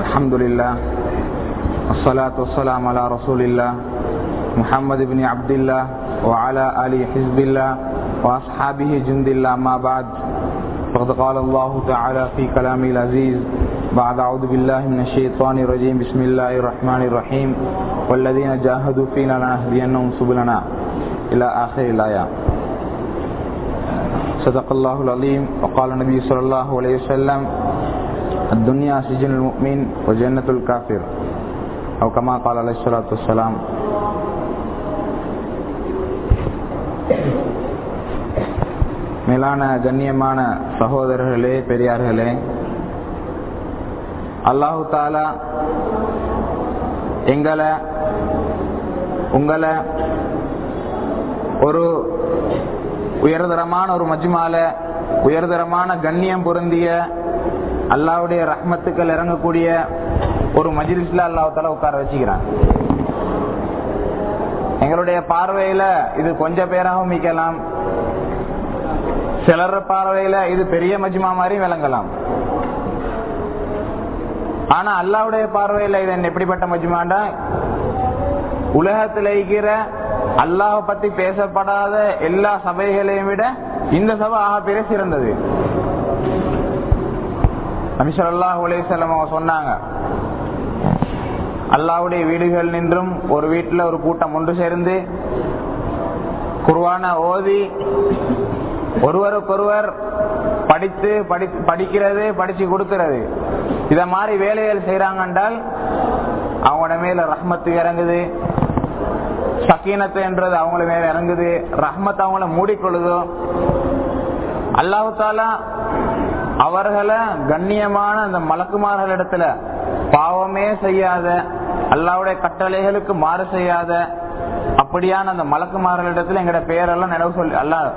الحمد لله، والصلاة والسلام على رسول الله، محمد بن عبد الله، وعلى آل حزب الله، وأصحابه جند الله ما بعد. فقد قال الله تعالى في كلامه العزيز، بعد أعوذ بالله من الشيطان الرجيم، بسم الله الرحمن الرحيم، والذين جاهدوا فينا لنهدينهم سبلنا إلى آخر الآية. صدق الله العظيم، وقال النبي صلى الله عليه وسلم الدنيا سجن المؤمن وجنة الكافر أو كما قال عليه الصلاة والسلام மேலான கண்ணியமான சகோதரர்களே பெரியார்களே அல்லாஹு தாலா எங்களை உங்களை ஒரு உயர்தரமான ஒரு மஜ்மால உயர்தரமான கண்ணியம் பொருந்திய அல்லாவுடைய ரஹ்மத்துக்கள் இறங்கக்கூடிய ஒரு மஜிலிஸ்ல அல்லாஹால உட்கார வச்சுக்கிறான். எங்களுடைய பார்வையில இது கொஞ்சம் பேராகவும் மிக்கலாம் சிலர் பார்வையில இது பெரிய மஜ்மா மாதிரி விளங்கலாம். ஆனா அல்லாவுடைய பார்வையில இது எப்படிப்பட்ட மஜ்மாண்டா? உலகத்தில் இருக்கிற அல்லாஹ் பத்தி பேசப்படாத எல்லா சபைகளையும் விட இந்த சபை ஆக பெரிய சிறந்தது. நபிசர் அல்லாஹ் உலேசல்லம் அவங்க சொன்னாங்க. அல்லாவுடைய வீடுகள் நின்றும் ஒரு வீட்டுல ஒரு கூட்டம் ஒன்று சேர்ந்து குருவான ஓதி ஒருவருக்கொருவர் படித்து படிக்கிறது படிச்சு கொடுக்கிறது. இத மாதிரி வேலைகள் செய்யறாங்க என்றால் அவங்களோட மேல ரஹ்மத்து இறங்குது. சக்கீனத்து என்றது அவங்கள மேல இறங்குது. ரஹ்மத் அவங்கள மூடிக்கொள்ளுதோ. அல்லாஹாலா அவர்களை கண்ணியமான அந்த மலக்குமார்களிடத்துல பாவமே செய்யாத அல்லாவுடைய கட்டளைகளுக்கு மாறு செய்யாத அப்படியான அந்த மலக்குமார்களிடத்துல எங்கட பெயரெல்லாம் நினைவு சொல்லி அல்ல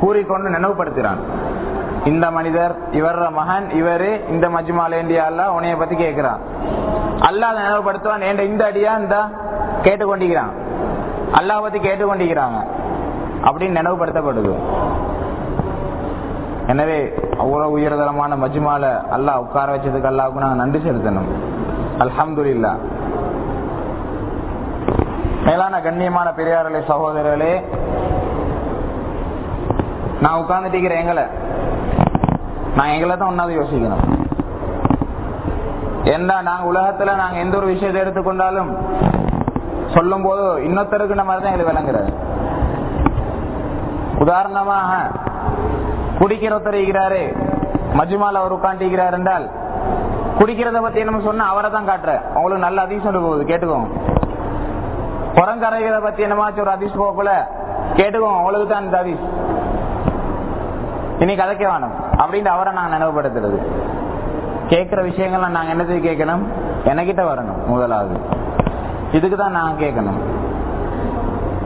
கூறிக்கொண்டு நினைவுபடுத்துறான் இந்த மனிதர் இவர மகன் இவரு இந்த மஜ்மாலேண்டியா அல்ல உனைய பத்தி கேட்கிறான். அல்லாத நினைவுபடுத்துவான் ஏண்ட இந்த அடியா இந்த? கேட்டுக்கொண்டிருக்கிறான். அல்லாஹ் பத்தி கேட்டுக்கொண்டிருக்கிறாங்க. அப்படின்னு நினைவுபடுத்தப்படுது. எனவே அவ்வளவு உயர்தரமான மஜ்மால அல்லாஹ் உட்கார வச்சதுக்கு அல்லாவுக்கு நாங்கள் நன்றி செலுத்தணும். அல்ஹம்து இல்லா மேலான கண்ணியமான பெரியார்களே சகோதரர்களே நான் உட்கார்ந்துட்டு எங்களை நான் எங்களை தான் ஒன்னாவது யோசிக்கணும். ஏன்னா நாங்க உலகத்துல நாங்க எந்த ஒரு விஷயத்தை எடுத்துக்கொண்டாலும் சொல்லும் போது இன்னொருத்தருக்கு நம்ம தான் எங்களுக்கு விளங்குறது. உதாரணமாக குடிக்கிற தெரிகிறாரு. மஜுமால அவர் உட்காந்துக்கிறார் என்றால் குடிக்கிறத பத்தி என்ன சொன்னா அவரை தான் காட்டுற. அவங்களுக்கு நல்ல அதிசயம் போகுது கேட்டுக்கோங்க. புறங்கரைகிறத பத்தி என்னமாச்சு ஒரு அதிர்ஷ்ட போகல கேட்டுக்கோங்க அவளுக்கு தான் இந்த அதிஷ் இன்னைக்கு கதைக்க வேணும் அப்படின்னு அவரை நாங்க நினைவுபடுத்துறது. கேட்கிற விஷயங்கள்லாம் நாங்க என்னது கேட்கணும்? எனக்கிட்ட வரணும் முதலாவது. இதுக்குதான் நாங்க கேட்கணும்.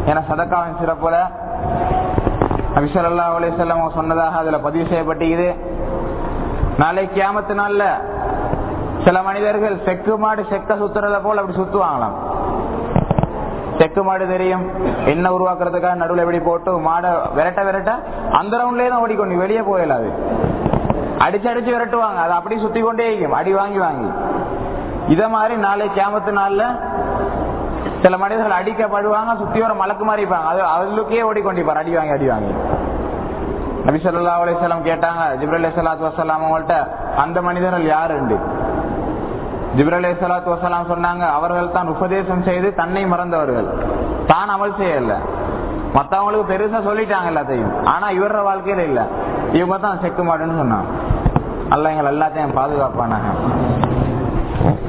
ஏன்னா சதக்காவின் சிறப்புல அபிசல்லா அலிசல்லாம் சொன்னதாக அதுல பதிவு செய்யப்பட்டிருக்குது. நாளை கியாமத்து நாள்ல சில மனிதர்கள் செக்கு மாடு செக்க சுத்துறத போல அப்படி சுத்துவாங்களாம். செக்கு மாடு தெரியும் என்ன உருவாக்குறதுக்காக நடுவில் எப்படி போட்டு மாடை விரட்ட விரட்ட அந்த ரவுண்ட்லயே தான் ஓடிக்கொண்டு வெளியே போயிடலாது அடிச்சு அடிச்சு விரட்டுவாங்க அது அப்படியே சுத்தி கொண்டே இருக்கும் அடி வாங்கி வாங்கி. இத மாதிரி நாளை கேமத்து நாள்ல சில மனிதர்கள் அடிக்கப்படுவாங்க ஒரு மலக்கு மாதிரி இருப்பாங்க. அது அவளுக்கே ஓடிக்கொண்டிருப்பார். அடி வாங்கி அடி வாங்கி. நபி சொல்லா அலிசல்லாம் கேட்டாங்க அலி சலாத்து வசலாம் அவங்கள்ட்ட அந்த மனிதர்கள் யாருண்டு? ஜிப்ரல் சலாத்து வசலாம் சொன்னாங்க அவர்கள் தான் உபதேசம் செய்து தன்னை மறந்தவர்கள். தான் அமல் செய்யல. மத்தவங்களுக்கு பெருசா சொல்லிட்டாங்க எல்லாத்தையும். ஆனா இவர வாழ்க்கையில இல்ல. இவங்க தான் செக்கு மாடுன்னு சொன்னாங்க. அல்ல எங்களை எல்லாத்தையும் பாதுகாப்பானாங்க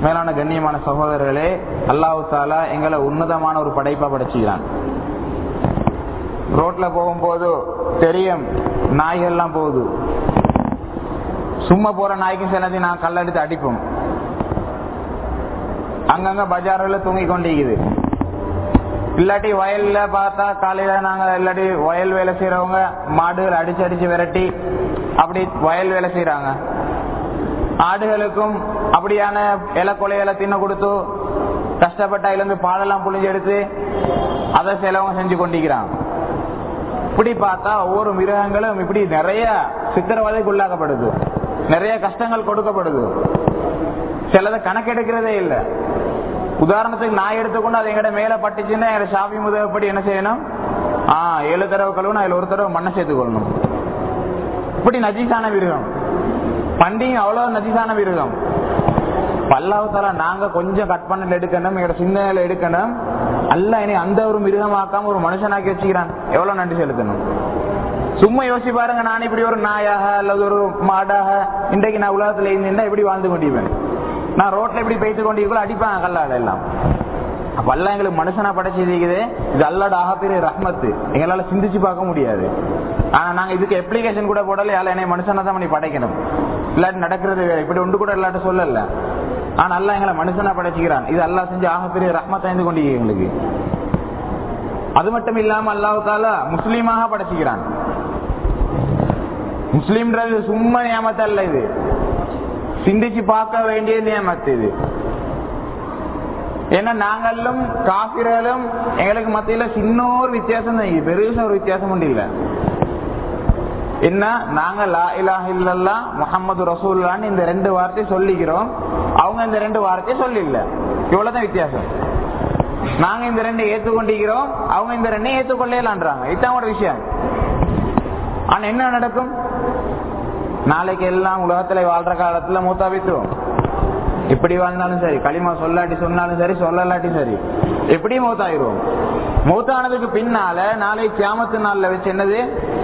மேலான கண்ணியமான சகோதரர்களே அல்லாஹு தாலா எங்களை உன்னதமான ஒரு படைப்பா படைச்சுக்கிறான். ரோட்ல போகும்போது தெரியும் நாய்கள்லாம் போகுது. சும்மா போற நாய்க்கு சிலதை நான் கல்லெடுத்து அடிப்போம். அங்கங்க பஜார்ல தூங்கி கொண்டிருக்குது. இல்லாட்டி வயல்ல பார்த்தா காலையில நாங்க இல்லாட்டி வயல் வேலை செய்யறவங்க மாடுகள் அடிச்சு அடிச்சு விரட்டி அப்படி வயல் வேலை செய்யறாங்க ஆடுகளுக்கும் அப்படியான இலை கொலைகளை தின்ன கொடுத்து கஷ்டப்பட்ட இலந்து பாலெல்லாம் புழிஞ்சு எடுத்து அதை செலவும் செஞ்சு கொண்டிருக்கிறான். இப்படி பார்த்தா ஒவ்வொரு மிருகங்களும் இப்படி நிறைய சித்திரவதைக்கு உள்ளாக்கப்படுது. நிறைய கஷ்டங்கள் கொடுக்கப்படுது. சிலதை கணக்கெடுக்கிறதே இல்லை. உதாரணத்துக்கு நான் எடுத்துக்கொண்டு அது எங்கட மேல பட்டுச்சுன்னா எங்க சாவி முதப்படி என்ன செய்யணும்? ஆஹ் ஏழு தடவை கழுவணும் அதுல ஒரு தடவை மண்ணை சேர்த்துக் கொள்ளணும் இப்படி நஜீசான மிருகம். பண்டிகை அவ்வளவு நதிதான மிருகம் பல்லாவத்தால நாங்க கொஞ்சம் கட் பண்ணல எடுக்கணும் எங்களோட சிந்தனையில எடுக்கணும். அல்ல இனி அந்த ஒரு மிருகமாக்காம ஒரு மனுஷனாக்கி வச்சுக்கிறான். எவ்வளவு நன்றி செலுத்தணும். சும்மா யோசிச்சு பாருங்க நான் இப்படி ஒரு நாயாக அல்லது ஒரு மாடாக இன்றைக்கு நான் உலகத்துல இருந்திருந்தா எப்படி வாழ்ந்து கொண்டிருப்பேன். நான் ரோட்ல இப்படி பேய்த்து கொண்டிருக்கோம் அடிப்பாங்க கல்லால எல்லாம். அப்ப அல்ல எங்களுக்கு மனுஷனா படைச்சிருக்குது இது அல்லாட ஆகப்பெரிய ரஹ்மத்து. எங்களால சிந்திச்சு பார்க்க முடியாது. ஆனா நாங்க இதுக்கு அப்ளிகேஷன் கூட போடல. யால என்னை மனுஷனா தான் பண்ணி படைக்கணும். இல்லாட்டி நடக்கிறது வேற. இப்படி ஒன்று கூட இல்லாட்ட சொல்லல. ஆனா அல்ல எங்களை மனுஷனா படைச்சுக்கிறான். இது அல்லா செஞ்சு ஆகப்பெரிய ரஹ்மத் இருந்து கொண்டு எங்களுக்கு. அது மட்டும் இல்லாம அல்லாவுக்கால முஸ்லீமாக படைச்சுக்கிறான். முஸ்லீம்ன்றது சும்மா நியமத்தல்ல இது. சிந்திச்சு பார்க்க வேண்டிய நியமத்து இது. ஏன்னா நாங்களும் காபிரலும் எங்களுக்கு மத்தியில சின்ன ஒரு வித்தியாசம் தான் பெருசா ஒரு வித்தியாசம் உண்டு இல்ல. என்ன? நாங்க லா இலாஹ இல்லல்லா முகமது ரசூல்லான்னு இந்த ரெண்டு வார்த்தையை சொல்லிக்கிறோம். அவங்க இந்த ரெண்டு வார்த்தையை சொல்லில்ல. இவ்வளவுதான் வித்தியாசம். நாங்க இந்த ரெண்டு ஏத்துக்கொண்டிருக்கிறோம் அவங்க இந்த ரெண்டையும் ஏத்துக்கொள்ளலான்றாங்க இதுதான் ஒரு விஷயம். ஆனா என்ன நடக்கும்? நாளைக்கு எல்லாம் உலகத்துல வாழ்ற காலத்துல மூத்தாபித்துவோம் இப்படி வாழ்ந்தாலும் சரி களிமா சொல்லாட்டி சொன்னாலும் சரி சொல்லலாட்டி சரி எப்படி மௌத்தாயிருவோம் மௌத்தானதுக்கு பின்னால நாளை கியாமத்து நாள்ல வச்சு என்னது?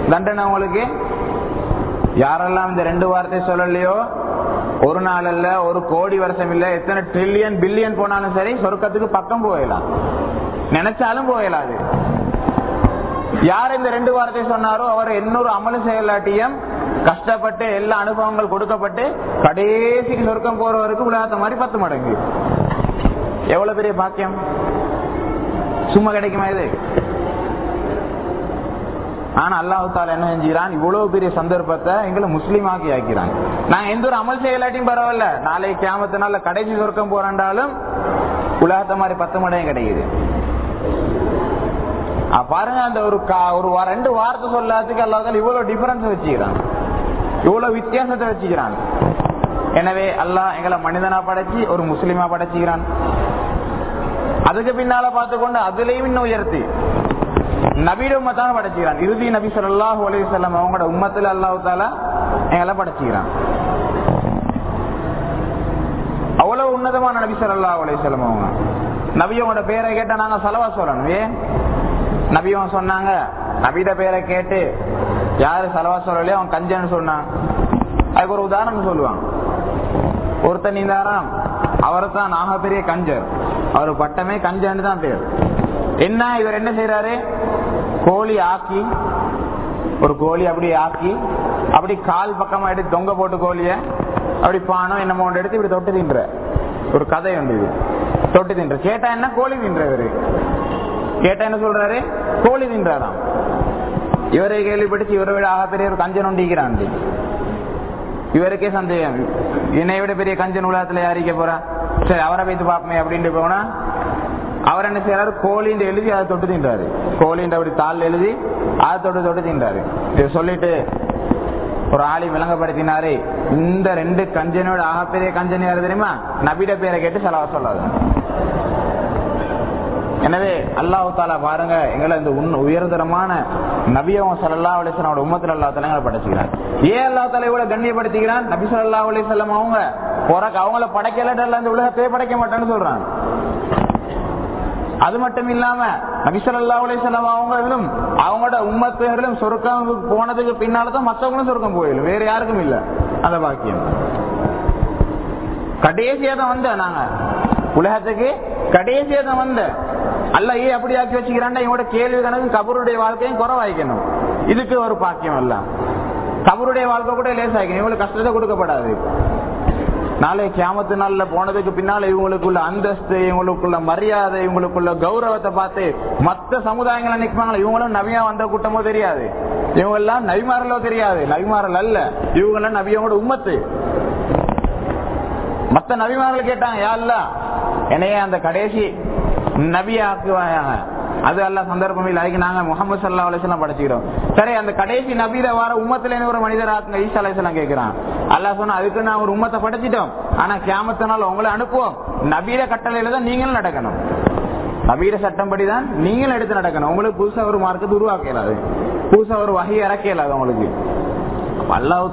தண்டனை உங்களுக்கு? யாரெல்லாம் இந்த ரெண்டு வார்த்தை சொல்லலையோ? ஒரு நாள் அல்ல ஒரு கோடி வருஷம் இல்ல எத்தனை ட்ரில்லியன் பில்லியன் போனாலும் சரி சொர்க்கத்துக்கு பக்கம் போயிடலாம் நினைச்சாலும் போயிடலாது யார் இந்த ரெண்டு வார்த்தை சொன்னாரோ அவர் இன்னொரு அமல் செயலாட்டியம் கஷ்டப்பட்டு எல்லா அனுபவங்கள் கொடுக்கப்பட்டு கடைசிக்கு சொர்க்கம் போறவருக்கு உலகத்த மாதிரி பத்து மடங்கு. எவ்வளவு பெரிய பாக்கியம்? சும்மா கிடைக்குமா இது? ஆனா அல்லாஹால என்ன செஞ்சான் இவ்வளவு பெரிய சந்தர்ப்பத்தை எங்களை முஸ்லீம் ஆக்கி ஆக்கிறான் நாங்க எந்த ஒரு அமல் செய்யலாட்டியும் பரவாயில்ல. நாளை கேமத்தினால கடைசி சொர்க்கம் போறாண்டாலும் உலகத்த மாதிரி பத்து மடையும் கிடைக்குது. பாருங்க அந்த ஒரு கா- ஒரு ரெண்டு வார்த்தை சொல்லாததுக்கு அல்லாஹ் இவ்வளவு டிஃபரன்ஸ் வச்சுக்கிறான். இவ்வளவு வித்தியாசத்தை வச்சுக்கிறான்? எனவே அல்லாஹ் எங்களை மனிதனா படைச்சு ஒரு முஸ்லிமா படைச்சுக்கிறான். அதுக்கு பின்னால பார்த்துக்கொண்டு அதுலயும் இன்னும் உயர்த்தி. நபீட உம்மத்தான படைச்சுக்கிறான். இறுதி நபி சொல்லாஹு அலி சொல்லம் அவங்களோட உம்மத்துல அல்லாஹ் தாலா எங்களை படைச்சுக்கிறான். அவ்வளவு உன்னதமான நபி சொல்லாஹு அலி சொல்லம் அவங்க. நபியோட பேரை கேட்டா நாங்க செலவா சொல்லணும். ஏன்? நபியவன் சொன்னாங்க நபீட பேரை கேட்டு யாரு செலவா சொல்லலையோ அவன் கஞ்சன்னு சொன்னான். அதுக்கு ஒரு உதாரணம் சொல்லுவான். ஒருத்தன் இருந்தாராம் அவர்தான் தான் கஞ்சர். அவர் பட்டமே கஞ்சன்னு தான் பேர். என்ன இவர் என்ன செய்யறாரு கோழி ஆக்கி ஒரு கோழி அப்படி ஆக்கி அப்படி கால் பக்கமா எடுத்து தொங்க போட்டு கோழிய அப்படி பானம் என்னமோ ஒன்று எடுத்து இப்படி தொட்டு தின்ற. ஒரு கதை உண்டு இது. தொட்டு தின்ற. கேட்டா என்ன? கோழி தின்றவரு. கேட்டா என்ன சொல்றாரு? கோழி தின்றாராம். இவரை கேள்விப்பட்டு இவரை விட ஆக பெரிய ஒரு கஞ்சன் ஒண்டிக்கிறான் இவருக்கே சந்தேகம். என்னை விட பெரிய கஞ்சன் உலகத்துல யாரிக்க போறா? சரி அவரை வைத்து பார்ப்போமே அப்படின்ட்டு போனா அவர் என்ன செய்யறாரு கோழின்ற எழுதி அதை தொட்டு தின்றாரு. கோழின்ற அப்படி தாள் எழுதி அதை தொட்டு தொட்டு தின்றாரு. இதை சொல்லிட்டு ஒரு ஆளி விளங்கப்படுத்தினாரு இந்த ரெண்டு கஞ்சனோட ஆகப்பெரிய கஞ்சன் யாரு தெரியுமா? நபிட பேரை கேட்டு செலவா சொல்லாது எனவே அல்லாஹு தாலா பாருங்க எங்களை இந்த உயர்தரமான நபியம் சல்லா அலிஸ்லாமோட உம்மத்தில் அல்லா தாலா எங்களை படைச்சுக்கிறான் ஏன் அல்லா தாலா இவ்வளவு கண்ணியப்படுத்திக்கிறான்? நபி சொல்லா அலிஸ்லாம் அவங்க பிறக்க அவங்கள படைக்கல இந்த உலகத்தையே படைக்க மாட்டேன்னு சொல்றாங்க. அது மட்டும் இல்லாம நபிசல்லா அலிசல்லாம் அவங்களும் அவங்களோட உம்மத்துகளும் சொர்க்கம் போனதுக்கு பின்னாலதான் மத்தவங்களும் சொர்க்கம் போயிடும். வேற யாருக்கும் இல்ல. அந்த பாக்கியம். கடைசியா தான் வந்த நாங்க. உலகத்துக்கு கடைசியா தான் வந்த அல்ல ஏன் அப்படி ஆக்கி வச்சுக்கிறான்னா இவங்களோட கேள்வி கணக்கும் கபருடைய வாழ்க்கையும் குறவாய்க்கணும். இதுக்கு ஒரு பாக்கியம் அல்ல. கபருடைய வாழ்க்கை கூட லேசாக்கணும் இவங்களுக்கு கஷ்டத்தை கொடுக்கப்படாது. நாளை கேமத்து நாள்ல போனதுக்கு பின்னால இவங்களுக்குள்ள அந்தஸ்து இவங்களுக்குள்ள மரியாதை இவங்களுக்குள்ள கௌரவத்தை பார்த்து மத்த சமுதாயங்களை நிற்பாங்களா இவங்களும் நவியா வந்த கூட்டமோ தெரியாது. இவங்க எல்லாம் நவிமாரலோ தெரியாது. நவிமாறல் அல்ல. இவங்க எல்லாம் நவியோட உம்மத்து. மத்த நவிமாரல் கேட்டாங்க யா அல்ல என்னைய அந்த கடைசி நபியாக்குவாயாக. அது அல்ல சந்தர்ப்பம் இல்லை அதுக்கு நாங்க முகமது சல்லா அலிஸ்லாம் படிச்சுக்கிறோம். சரி அந்த கடைசி நபியில வர உமத்துல ஒரு மனிதர் ஆக்குங்க. ஈசா அலிஸ்லாம் கேட்கிறான் அல்லா சொன்னா அதுக்கு நான் ஒரு உம்மத்தை படைச்சிட்டோம். ஆனா கேமத்தினால உங்களை அனுப்புவோம். நபீர கட்டளையில தான் நீங்களும் நடக்கணும். நபீர சட்டம்படிதான் நீங்களும் எடுத்து நடக்கணும். உங்களுக்கு புதுசா ஒரு மார்க்கத்தை உருவாக்க இயலாது. புதுசா ஒரு வகை இறக்க இயலாது உங்களுக்கு அல்லாஹு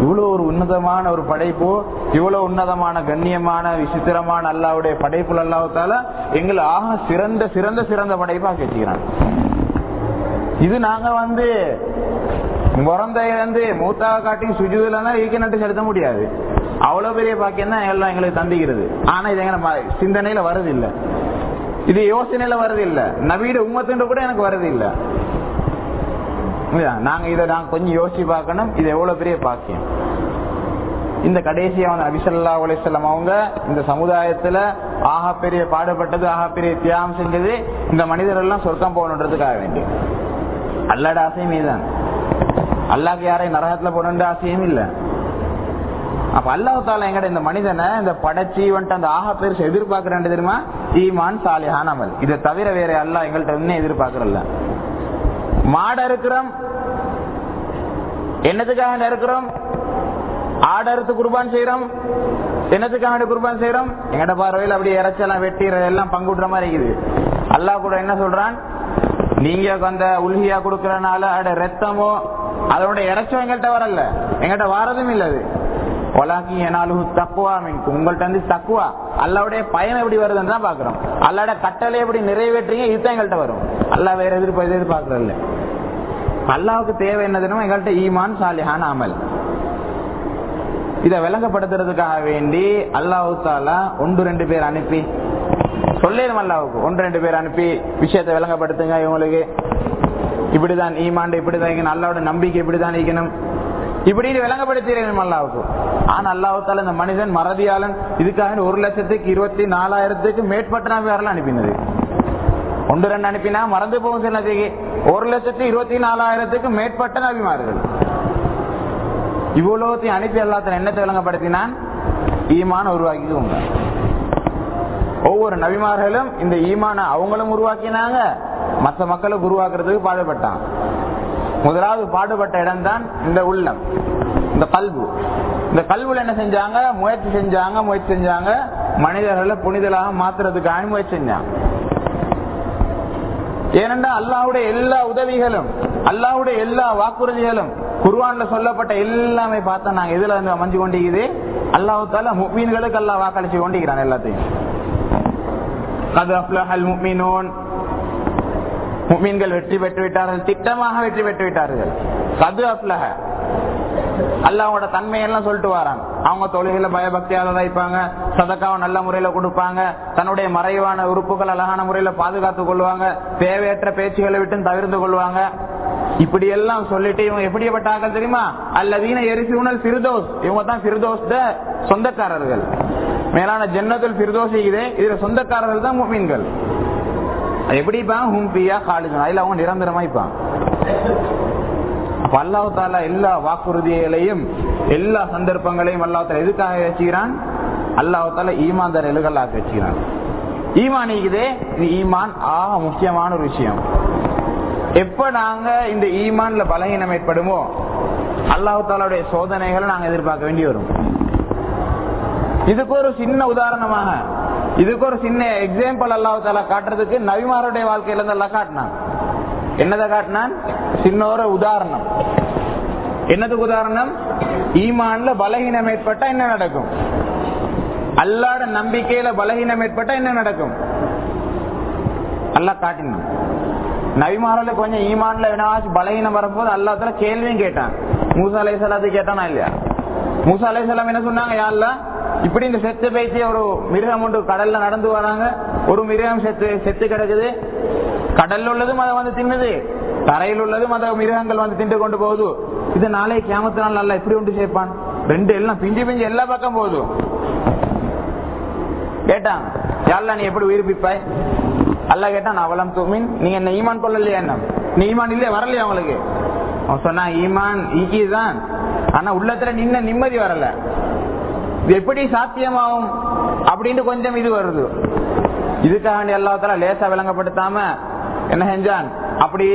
இவ்வளவு ஒரு உன்னதமான ஒரு படைப்பு இவ்வளவு உன்னதமான கண்ணியமான விசித்திரமான அல்லாவுடைய படைப்புல அல்லாஹு எங்களை ஆக சிறந்த சிறந்த சிறந்த படைப்பா வச்சுக்கிறான் இது நாங்க வந்து முறந்தையிலிருந்து மூத்தாக காட்டி சுஜுதுல ஈக்க நட்டு செலுத்த முடியாது. அவ்வளவு பெரிய பாக்கியம் தான் எல்லாம் எங்களுக்கு தந்திக்கிறது ஆனா இது எங்க சிந்தனையில வருது இல்ல இது யோசனையில வருது இல்ல நவீன உம்மத்துன்ற கூட எனக்கு வருது இல்லை நாங்க இதை நாங்க கொஞ்சம் யோசிச்சு பார்க்கணும். இது எவ்வளவு பெரிய பாக்கியம்? இந்த கடைசியா வந்து அபிசல்லா அலிசல்லாம் அவங்க இந்த சமுதாயத்துல ஆகப்பெரிய பெரிய பாடுபட்டது ஆகப்பெரிய பெரிய தியாகம் செஞ்சது இந்த மனிதர் எல்லாம் சொர்க்கம் போகணுன்றதுக்காக வேண்டி. அல்லாட ஆசையும் இதுதான். அல்லாக்கு யாரையும் நரகத்துல போன ஆசையும் இல்ல. அப்ப அல்லாஹால எங்கட இந்த மனிதனை இந்த படைச்சி வந்துட்டு அந்த ஆக பெருசு எதிர்பார்க்கிறேன் தெரியுமா? ஈமான் சாலிஹான் அமல். இதை தவிர வேற அல்லா எங்கள்கிட்ட இன்னும் எதிர்பார்க்கறல்ல மாட இருக்கிறோம் என்னத்துக்காக இருக்கிறோம் ஆடறுத்து குர்பான் செய்யறோம் என்னத்துக்காக குர்பான் செய்யறோம் எங்கட பார்வையில் அப்படியே இறைச்செல்லாம் வெட்டி எல்லாம் பங்குடுற மாதிரி இருக்குது. அல்லாஹ் கூட என்ன சொல்றான்? நீங்க அந்த உல்கியா கொடுக்கறனால அட ரத்தமோ அதோட இறைச்சம் எங்கள்கிட்ட வரல. எங்கள்கிட்ட வாரதும் இல்ல அது. ஒலாக்கி எனாலும் தக்குவா மீன் உங்கள்கிட்ட வந்து தக்குவா அல்லாவுடைய பயன் எப்படி வருதுன்னு தான் பாக்குறோம் அல்லாட கட்டளை எப்படி நிறைவேற்றீங்க இதுதான் எங்கள்கிட்ட வரும். அல்லா வேற எதிர்ப்பு எதிர்பார்க்கறதில்ல அல்லாவுக்கு தேவை என்னதுன்னு எங்கள்கிட்ட ஈமான் சாலிஹான் அமல். இதை விளங்கப்படுத்துறதுக்காக வேண்டி அல்லாஹு தாலா ஒன்று ரெண்டு பேர் அனுப்பி சொல்லிடும் அல்லாவுக்கு. ஒன்று ரெண்டு பேர் அனுப்பி விஷயத்தை விளங்கப்படுத்துங்க இவங்களுக்கு. இப்படிதான் ஈமாண்டு இப்படிதான் இருக்கணும். அல்லாவோட நம்பிக்கை இப்படிதான் இருக்கணும். இப்படின்னு விளங்கப்படுத்திடணும் அல்லாவுக்கு. ஆனா அல்லாவுத்தால இந்த மனிதன் மறதியாளன் இதுக்காக ஒரு லட்சத்துக்கு இருபத்தி நாலாயிரத்துக்கு மேற்பட்ட நபியாரெல்லாம் அனுப்பினது. ஒன்று ரெண்டு அனுப்பினா மறந்து போகும் சிலத்துக்கு ஒரு லட்சத்து இருபத்தி நாலாயிரத்துக்கு மேற்பட்ட நபிமார்கள். இவ்வளவுத்தையும் அனுப்பி எல்லாத்தையும் என்னத்தை விளங்கப்படுத்தினான்? ஈமான உருவாக்கிக்கோங்க ஒவ்வொரு நபிமார்களும் இந்த ஈமான அவங்களும் உருவாக்கினாங்க. மற்ற மக்களுக்கு உருவாக்குறதுக்கு பாடுபட்டான். முதலாவது பாடுபட்ட இடம் தான் இந்த உள்ளம் இந்த கல்வு இந்த கல்வியில் என்ன செஞ்சாங்க? முயற்சி செஞ்சாங்க முயற்சி செஞ்சாங்க. மனிதர்களை புனிதலாக மாத்துறதுக்காக முயற்சி செஞ்சாங்க. ஏனென்றா அல்லாவுடைய எல்லா உதவிகளும் அல்லாவுடைய எல்லா வாக்குறுதிகளும் குர்வான்ல சொல்லப்பட்ட எல்லாமே பார்த்தா நாங்க எதுல இருந்து அமைஞ்சு கொண்டிருக்குது? அல்லாஹால முக்மீன்களுக்கு அல்லா வாக்களிச்சு கொண்டிருக்கிறான் எல்லாத்தையும். முமீன்கள் வெற்றி பெற்று விட்டார்கள் திட்டமாக வெற்றி பெற்று விட்டார்கள் கது அப்லஹ அவங்களோட தன்மையெல்லாம் சொல்லிட்டு வராங்க அவங்க தொழில பயபக்தியாக வைப்பாங்க சதக்காவை நல்ல முறையில கொடுப்பாங்க தன்னுடைய மறைவான உறுப்புகள் அழகான முறையில பாதுகாத்துக் கொள்வாங்க தேவையற்ற பேச்சுகளை விட்டு தவிர்த்து கொள்வாங்க. இப்படி எல்லாம் சொல்லிட்டு இவங்க எப்படிப்பட்டாங்க தெரியுமா? அல்லதீன எரிசிவுனல் பிரிதோஸ் இவங்க தான் பிரிதோஸ் சொந்தக்காரர்கள். மேலான ஜன்னத்துல் பிரிதோஸ் இதே இதுல சொந்தக்காரர்கள் தான் மீன்கள் எப்படி ஹும்பியா காலிஜன் அதுல அவங்க நிரந்தரமா இருப்பாங்க எல்லா வாக்குறுதிகளையும் எல்லா சந்தர்ப்பங்களையும் அல்லாஹால எதுக்காக வச்சுக்கிறான்? அல்லாஹு ஈமான்தார் ஈமான் வச்சுக்கிறான். ஈமான் இருக்குதே இது ஈமான் ஆக முக்கியமான ஒரு விஷயம். எப்ப நாங்க இந்த ஈமான்ல பலகீனம் ஏற்படுமோ அல்லாஹாலுடைய சோதனைகளை நாங்க எதிர்பார்க்க வேண்டி வரும். இதுக்கு ஒரு சின்ன உதாரணமாக இதுக்கு ஒரு சின்ன எக்ஸாம்பிள் அல்லாஹு தாலா காட்டுறதுக்கு நவிமாருடைய வாழ்க்கையில இருந்து எல்லாம் காட்டினான். என்னதை காட்டினான்? சின்ன ஒரு உதாரணம். என்னதுக்கு உதாரணம்? ஈமான்ல பலகீனம் ஏற்பட்டா என்ன நடக்கும்? அல்லாட நம்பிக்கையில பலகீனம் ஏற்பட்டா என்ன நடக்கும்? அல்லா காட்டினான். நவிமாரில் கொஞ்சம் ஈமான்ல வினாச்சு பலகீனம் வரும்போது அல்லாத்துல கேள்வியும் கேட்டான். மூசா அலை சலாத்து கேட்டானா இல்லையா? மூசா அலை சலாம் என்ன சொன்னாங்க யாருல இப்படி இந்த செத்து பேசிய ஒரு மிருகம் ஒன்று கடல்ல நடந்து வராங்க. ஒரு மிருகம் செத்து செத்து கிடக்குது. கடல்ல உள்ளதும் அதை வந்து தின்னுது. தரையில் உள்ளதும் அதை மிருகங்கள் வந்து தின்று கொண்டு போகுது. இது நாளை கேமத்து நாள் நல்லா எப்படி உண்டு சேர்ப்பான் ரெண்டு எல்லாம் பிஞ்சு பிஞ்சு எல்லா பக்கம் போகுது. கேட்டான் யாழ்லா நீ எப்படி உயிர்ப்பிப்பாய்? அல்ல கேட்டான் அவலம் தூமின். நீங்க என்ன ஈமான் கொள்ளலையா என்ன? நீ ஈமான் இல்லையா? வரலையா அவங்களுக்கு அவன் சொன்னா ஈமான் ஈக்கிதான் ஆனா உள்ளத்துல நின்ன நிம்மதி வரல. இது எப்படி சாத்தியமாகும் அப்படின்னு கொஞ்சம் இது வருது. இதுக்காக எல்லாத்தால லேசா விளங்கப்படுத்தாம என்ன செஞ்சான்? அப்படி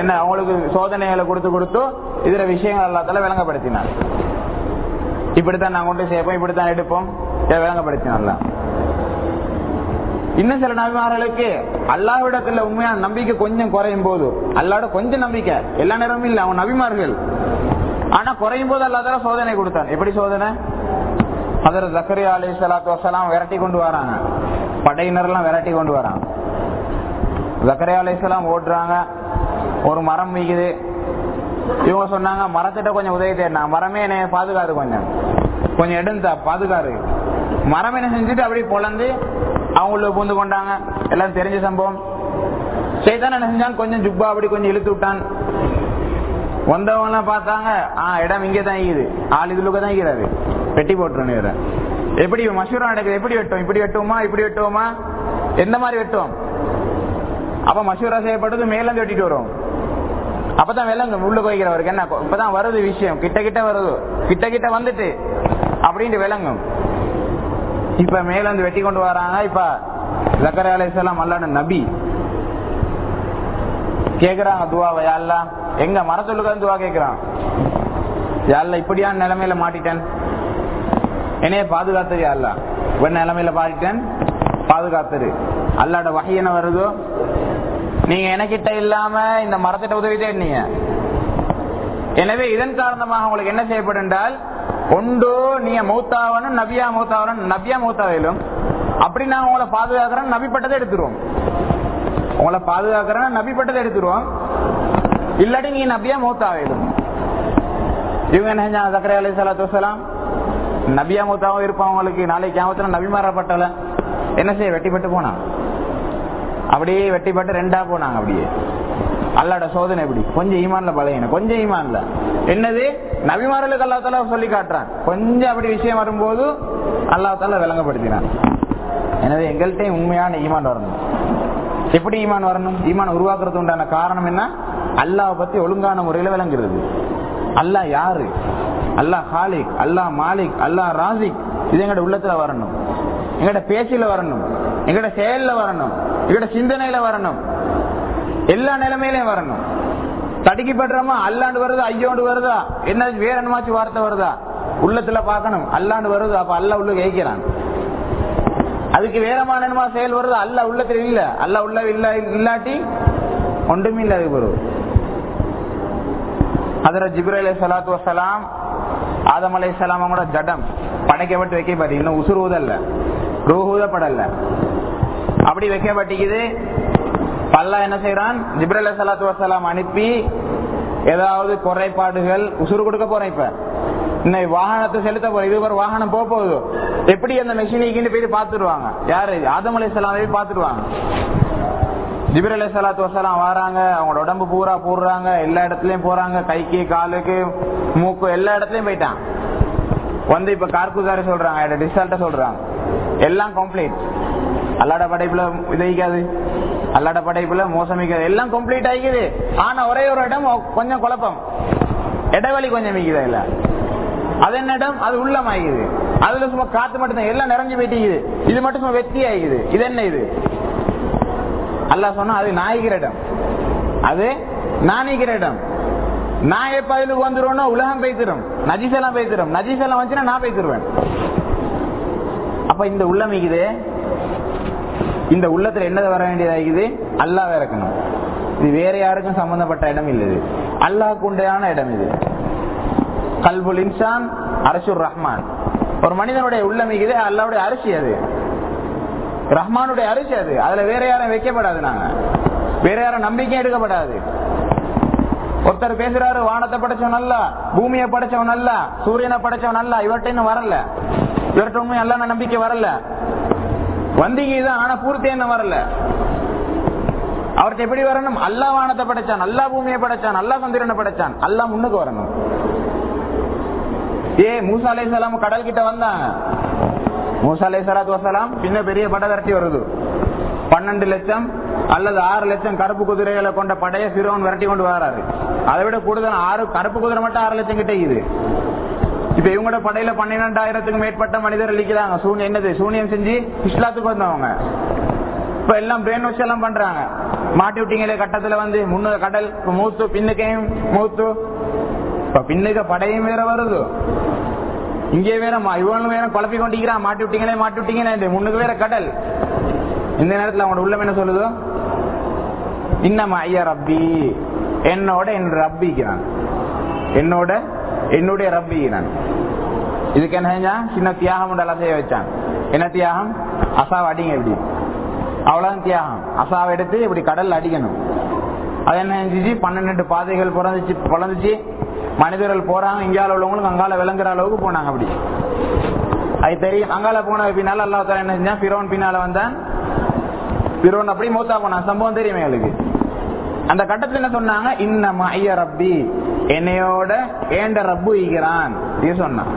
என்ன அவங்களுக்கு சோதனைகளை கொடுத்து கொடுத்து இதுல விஷயங்கள் எல்லாத்தால விளங்கப்படுத்தினார் இப்படித்தான் நான் கொண்டு சேர்ப்போம் இப்படித்தான் எடுப்போம். இதை இன்னும் சில நபிமார்களுக்கு அல்லாவிடத்துல உண்மையான நம்பிக்கை கொஞ்சம் குறையும் போது அல்லாட கொஞ்சம் நம்பிக்கை எல்லா நேரமும் இல்ல அவன் நபிமார்கள். ஆனா குறையும் போது அல்லாத சோதனை கொடுத்தான். எப்படி சோதனை? அதர் ஜக்கரியா அலி சலாத்து வசலாம் விரட்டி கொண்டு வராங்க. படையினர் எல்லாம் விரட்டி கொண்டு வராங்க. ஜக்கரியா அலி சலாம் ஓடுறாங்க. ஒரு மரம் மீக்குது இவங்க சொன்னாங்க மரத்திட்ட கொஞ்சம் உதவி தேடினா மரமே என்ன பாதுகாது கொஞ்சம். கொஞ்சம் எடுந்தா பாதுகாரு மரம் என்ன செஞ்சுட்டு அப்படியே பொழந்து அவங்கள பூந்து கொண்டாங்க. எல்லாம் தெரிஞ்ச சம்பவம். சைதான் என்ன செஞ்சான்? கொஞ்சம் ஜுப்பா அப்படி கொஞ்சம் இழுத்து விட்டான். வந்தவங்க எல்லாம் பார்த்தாங்க ஆ இடம் இங்கே தான் இருக்குது ஆள் இதுலுக்கு தான் இருக்கிறாரு வெட்டி போட்டுருன்னு எப்படி மசூரா நடக்குது எப்படி வெட்டுவோம் இப்படி வெட்டுவோமா? இப்படி வெட்டுவோமா? எந்த மாதிரி வெட்டுவோம்? அப்ப மசூரா செய்யப்பட்டது மேலேருந்து வெட்டிட்டு வரும் அப்பதான் விலங்கு உள்ள கோய்க்கிறவருக்கு என்ன இப்பதான் வருது விஷயம். கிட்ட கிட்ட வருது. கிட்ட கிட்ட வந்துட்டு அப்படின்ட்டு விளங்கும். இப்ப மேல இருந்து வெட்டி கொண்டு வராங்க. இப்ப ஜக்கர அலைசலாம் அல்லாட நபி. கேக்குறாங்க துவாவை. யாழ்லாம் எங்க? மரத்துள்ளுக்கு துவா கேக்குறான். யாழ்ல இப்படியான நிலைமையில மாட்டிட்டேன்? என்னைய பாதுகாத்தது அல்ல உன் நிலைமையில மாட்டிட்டேன் பாதுகாத்தது. அல்லாட வகை என்ன வருதோ? நீங்க எனக்கிட்ட இல்லாம இந்த மரத்திட்ட உதவி தேடினீங்க. எனவே இதன் காரணமாக உங்களுக்கு என்ன செய்யப்படும் என்றால் ஒன்றோ நீங்க மூத்தாவனும் நபியா மூத்தாவனும் நபியா மூத்தாவிலும் அப்படி நான் உங்களை பாதுகாக்கிறேன் நபிப்பட்டதை எடுத்துருவோம். உங்களை பாதுகாக்கிறேன் நபிப்பட்டதை எடுத்துருவோம். இல்லாட்டி நீங்க நபியா மூத்தாவிலும். இவங்க என்ன செஞ்சாங்க? சக்கரை அலி சலாத்து வலாம் நபியா மௌத்தாவும் இருப்பான் அவங்களுக்கு நாளைக்கு ஆமத்துல நபிமாறப்பட்டல என்ன செய்ய வெட்டிப்பட்டு போனான் அப்படியே வெட்டிப்பட்டு ரெண்டா போனாங்க அப்படியே. அல்லாட சோதனை எப்படி? கொஞ்சம் ஈமான்ல பழையன கொஞ்சம் ஈமான்ல. என்னது? நபிமார்களுக்கு அல்லா தால சொல்லி காட்டுறான். கொஞ்சம் அப்படி விஷயம் வரும்போது அல்லா தால விளங்கப்படுத்தினான். எனவே எங்கள்கிட்ட உண்மையான ஈமான் வரணும். எப்படி ஈமான் வரணும்? ஈமான் உருவாக்குறது உண்டான காரணம் என்ன? அல்லாவை பத்தி ஒழுங்கான முறையில விளங்குறது. அல்லாஹ் யாரு? அல்லாஹ் ஹாலிக் அல்லாஹ் மாலிக் அல்லாஹ் ராசிக் இது எங்கட உள்ளத்துல வரணும். எங்கட பேச்சில வரணும். எங்கட செயல்ல வரணும். எங்கட சிந்தனையில வரணும். எல்லா நிலைமையிலையும் வரணும். தடுக்கி படுறோமா அல்லாண்டு வருதா? ஐயோண்டு வருதா? என்ன வேற என்னமாச்சும் வார்த்தை வருதா? உள்ளத்துல பாக்கணும் அல்லாண்டு வருதா அப்ப அல்ல உள்ள கேட்கிறான் அதுக்கு வேறமான செயல் வருது? அல்ல உள்ளத்துல இல்ல. அல்ல உள்ள இல்ல இல்லாட்டி ஒன்றுமே இல்ல அதுக்கு வரும் அதுல ஜிப்ரே சலாத்து வசலாம் ஆதம் அலை சலாம் அவங்களோட ஜடம் படைக்கப்பட்டு வைக்கப்பட்டு இன்னும் உசுறு ஊதல்ல ரூஹ் அப்படி வைக்கப்பட்டிக்குது பல்லா என்ன செய்யறான் ஜிப்ரல் சலாத்து வசலாம் அனுப்பி ஏதாவது குறைபாடுகள் உசுறு கொடுக்க போறேன் இப்ப. இன்னைக்கு வாகனத்தை செலுத்த போற இது ஒரு வாகனம் போக போகுது. எப்படி அந்த மெஷினிக்கு போய் பாத்துருவாங்க யாரு? ஆதம் அலை சலாமே பாத்துருவாங்க ஜிபிர் அலி சலாத்து வசலாம் வராங்க அவங்களோட உடம்பு பூரா போடுறாங்க எல்லா இடத்துலயும் போறாங்க கைக்கு காலுக்கு மூக்கு எல்லா இடத்துலயும் போயிட்டான். வந்து இப்ப கார்குசாரி சொல்றாங்க ரிசல்ட்ட சொல்றாங்க. எல்லாம் கம்ப்ளீட் அல்லாட படைப்புல இதைக்காது அல்லாட படைப்புல மோசமிக்காது. எல்லாம் கம்ப்ளீட் ஆகிக்குது. ஆனா ஒரே ஒரு இடம் கொஞ்சம் குழப்பம். இடைவெளி கொஞ்சம் மிக்குதா இல்ல? அது என்ன இடம்? அது உள்ளம் ஆகிக்குது அதுல சும்மா காத்து மட்டும் தான் எல்லாம் நிறைஞ்சு போயிட்டு இது மட்டும் சும்மா வெற்றி ஆகிக்குது இது என்ன இது? அல்லா சொன்னா அது நாய்கிற இடம் அது நாணிக்கிற இடம் நான் எப்ப அதுக்கு வந்துருவோம்னா உலகம் பேசிடும் நஜிசெல்லாம் பேசிடும் நஜிசெல்லாம் வந்துச்சுன்னா நான் பேசிடுவேன் அப்ப இந்த உள்ளம் இருக்குது. இந்த உள்ளத்துல என்னது வர வேண்டியதாகுது? அல்லாவே இறக்கணும். இது வேற யாருக்கும் சம்பந்தப்பட்ட இடம் இல்லை இது. அல்லாஹ் உண்டையான இடம் இது. கல்புல் இன்சான் அரசுர் ரஹ்மான். ஒரு மனிதனுடைய உள்ளம் இருக்குது அல்லாவுடைய அரிசி அது. ரஹ்மானுடைய அரிசி அது. அதுல வேற யாரும் வைக்கப்படாது நாங்க. வேற யாரும் நம்பிக்கை எடுக்கப்படாது. ஒருத்தர் பேசுறாரு வானத்தை படைச்சவன் அல்ல பூமியை படைச்சவன் அல்ல சூரியனை படைச்சவன் அல்ல இவர்கிட்ட வரல. இவர்கிட்ட உண்மை அல்ல நம்பிக்கை வரல. வந்தீங்க தான் ஆனா பூர்த்தி என்ன வரல. அவர்கிட்ட எப்படி வரணும்? அல்லா வானத்தை படைச்சான் அல்லா பூமியை படைச்சான் அல்லா சந்திரனை படைச்சான் அல்லா முன்னுக்கு வரணும். ஏ மூசா அலை சலாம் கடல் கிட்ட வந்தாங்க. மூசா அலை சலாத்து வசலாம் பின்ன பெரிய படை விரட்டி வருது. பன்னெண்டு லட்சம் அல்லது ஆறு லட்சம் கருப்பு குதிரைகளை கொண்ட படையை சிறுவன் விரட்டி கொண்டு வராரு. அதை விட கூடுதல் ஆறு கருப்பு குதிரை மட்டும் ஆறு லட்சம் கிட்ட இது இப்ப இவங்களோட படையில பன்னிரெண்டாயிரத்துக்கு மேற்பட்ட மனிதர் அளிக்கிறாங்க சூனியம் என்னது? சூனியம் செஞ்சு இஸ்லாத்துக்கு வந்தவங்க. இப்ப எல்லாம் பிரெயின் வாஷ் எல்லாம் பண்றாங்க. மாட்டி விட்டீங்களே கட்டத்துல வந்து. முன்னூறு கடல் மூத்து பின்னுக்கையும் மூத்து. இப்ப பின்னுக்கு படையும் வேற வருது. இங்கே வேற மா- இவனும் வேற குழப்பி கொண்டிருக்கிறான். மாட்டி விட்டீங்களே மாட்டி விட்டீங்களே முன்னுக்கு வேற கடல். இந்த நேரத்துல அவனோட உள்ளம் என்ன சொல்லுதோ? இன்னமா ஐயா ரப்பி. என்னோட என் ரப்பிக்கிறான். என்னோட என்னுடைய ரப்பிக்கிறான். இதுக்கு என்ன செஞ்சான்? சின்ன தியாகம் உண்டெல்லாம் செய்ய வச்சான். என்ன தியாகம்? அசாவை அடிங்க இப்படி. அவ்வளவுதான் தியாகம். அசாவை எடுத்து இப்படி கடல்ல அடிக்கணும். அது என்ன செஞ்சிச்சு? பன்னெண்டு பாதைகள் பிறந்துச்சு பிறந்துச்சு மனிதர்கள் போறாங்க இங்கால உள்ளவங்களுக்கு அங்கால விளங்குற அளவுக்கு போனாங்க அப்படி. அது தெரியும். அங்கால போன பின்னால அல்லா தாலா என்ன செஞ்சான்? பிரோன் பின்னால வந்தான். பிரோன் அப்படி மூத்தா போனான். சம்பவம் தெரியுமே எங்களுக்கு? அந்த கட்டத்துல என்ன சொன்னாங்க? இன்ன ஐய ரப்பி. என்னையோட ஏண்ட ரப்பு ஈகிறான் இது சொன்னான்.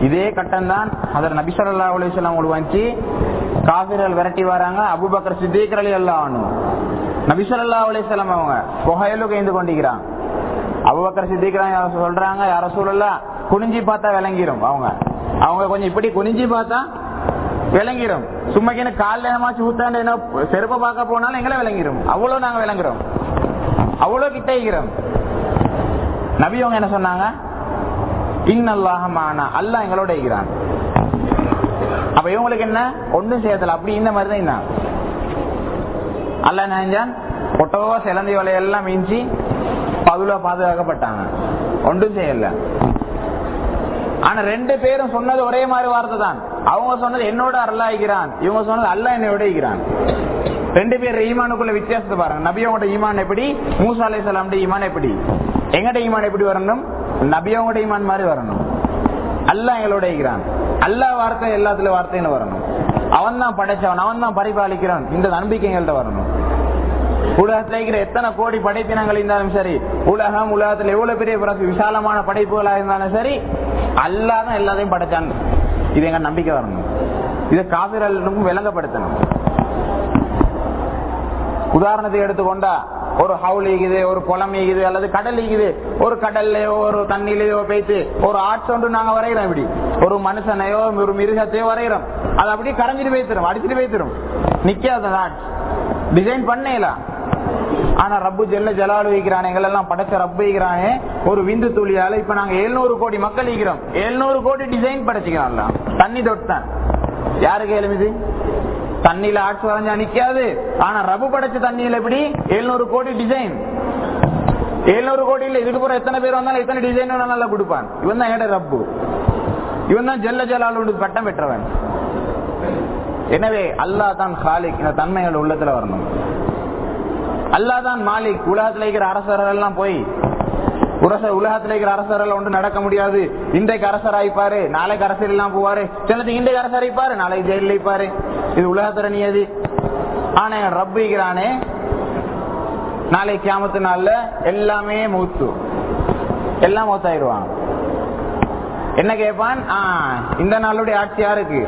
இதே கட்டம் தான் அதர் நபிசல்லா அலிஸ்லாம் உங்களுக்கு காவிரல் விரட்டி வராங்க. அபுபக்கர் சித்திகர் அலி அல்லா நபிசல்லா அலிஸ்லாம் அவங்க புகையிலும் கைந்து கொண்டிருக்கிறான். அபுபக்கர் சித்திக்கிறாங்க யார சொல்றாங்க யார சூழல்லாம் குனிஞ்சி பார்த்தா விளங்கிரும் அவங்க. அவங்க கொஞ்சம் இப்படி குனிஞ்சி பார்த்தா விளங்கிரும். சும்மாக்கு கால் நேரமாச்சு ஊத்தாண்டு என்ன செருப்ப பார்க்க போனாலும் எங்களை விளங்கிரும். அவ்வளவு நாங்க விளங்குறோம். அவ்வளவு கிட்ட நபி அவங்க என்ன சொன்னாங்க? இன்னல்லாஹமான அல்லாஹ் எங்களோட இருக்கிறான். அப்ப இவங்களுக்கு என்ன? ஒண்ணும் சேர்த்தல அப்படி இந்த மாதிரி தான் அல்லாஹ் நினைஞ்சான் ஒட்டவோ சிலந்தி வலையெல்லாம் மிஞ்சி பதுல பாதுகாக்கப்பட்டாங்க. ஒன்றும் செய்யல. ஆனா ரெண்டு பேரும் சொன்னது ஒரே மாதிரி வார்த்தை தான். அவங்க சொன்னது என்னோட அல்லா இவங்க சொன்னது அல்ல என்னோட இருக்கிறான் ரெண்டு பேர் ஈமானுக்குள்ள வித்தியாசத்தை பாருங்க. நபியோட ஈமான் எப்படி? மூசா அலை சலாம் ஈமான் எப்படி? எங்கட ஈமான் எப்படி வரணும்? நபியோட ஈமான் மாதிரி வரணும். அல்லாஹ் எங்களோட இருக்கிறான். அல்லாஹ் வார்த்தை எல்லாத்துல வார்த்தைன்னு வரணும். அவன் தான் படைச்சவன். அவன் தான் பரிபாலிக்கிறான். இந்த நம்பிக்கை எங்கள்கிட்ட வரணும். உலகத்துல இருக்கிற எத்தனை கோடி படைப்பினங்கள் இருந்தாலும் சரி உலகம் உலகத்துல எவ்வளவு பெரிய விசாலமான படைப்புகளா இருந்தாலும் சரி அல்லாதான் எல்லாத்தையும் படைச்சான். இது எங்க நம்பிக்கை வரணும். இதை காவிரலுக்கும் விளங்கப்படுத்தணும். உதாரணத்துக்கு எடுத்துக்கொண்டா ஒரு ஹவுல் ஈகுது ஒரு குளம் ஈகுது அல்லது கடல் ஈகுது ஒரு கடல்லையோ ஒரு தண்ணிலையோ பேய்த்து ஒரு ஆட்ஸ் ஒன்று நாங்க வரைகிறோம் இப்படி. ஒரு மனுஷனையோ ஒரு மிருகத்தையோ வரைகிறோம். அது அப்படியே கரைஞ்சிட்டு பேய்த்திரும் அடிச்சுட்டு பேய்த்திரும். நிக்காத அந்த டிசைன் பண்ணலாம். ஆனா ரப்பு ஜெல்ல ஜலாலு வைக்கிறானே எங்களெல்லாம் படைச்ச ரப்பு வைக்கிறானே ஒரு விந்து துளியால இப்ப நாங்க எழுநூறு கோடி மக்கள் இருக்கிறோம் எழுநூறு கோடி டிசைன் படைச்சுக்கிறான்ல தண்ணி தொட்டான் யாருக்கு எழுமிது தண்ணியில ஆட்சி வரைஞ்சா நிக்காது. ஆனா ரப்பு படைச்ச தண்ணியில எப்படி? எழுநூறு கோடி டிசைன் எழுநூறு கோடி இல்ல இதுக்கு போற எத்தனை பேர் வந்தாலும் எத்தனை டிசைன் நல்லா கொடுப்பான். இவன் தான் ஏட ரப்பு. இவன் தான் ஜெல்ல ஜலாலு பட்டம் பெற்றவன். எனவே அல்லா தான் ஹாலிக். இந்த தன்மைகள் உள்ளத்துல வரணும். அல்லாதான் மாலிக் உலகத்துல இருக்கிற அரசர்கள் எல்லாம் போய் உலகத்துல இருக்கிற அரசர்கள் ஒன்று நடக்க முடியாது. இன்றைக்கு அரசர் ஆயிப்பாரு நாளைக்கு அரசர் எல்லாம் போவாரு. சிலத்துக்கு இன்றைக்கு அரசர் ஆயிப்பாரு நாளைக்கு ஜெயில இருப்பாரு இது உலகத்துல நீது ஆனா ரப்பிக்கிறானே இருக்கிறானே நாளை கியாமத்து நாள்ல எல்லாமே மூத்து. எல்லாம் மூத்தாயிருவான் என்ன கேட்பான் இந்த நாளுடைய ஆட்சி யாருக்கு?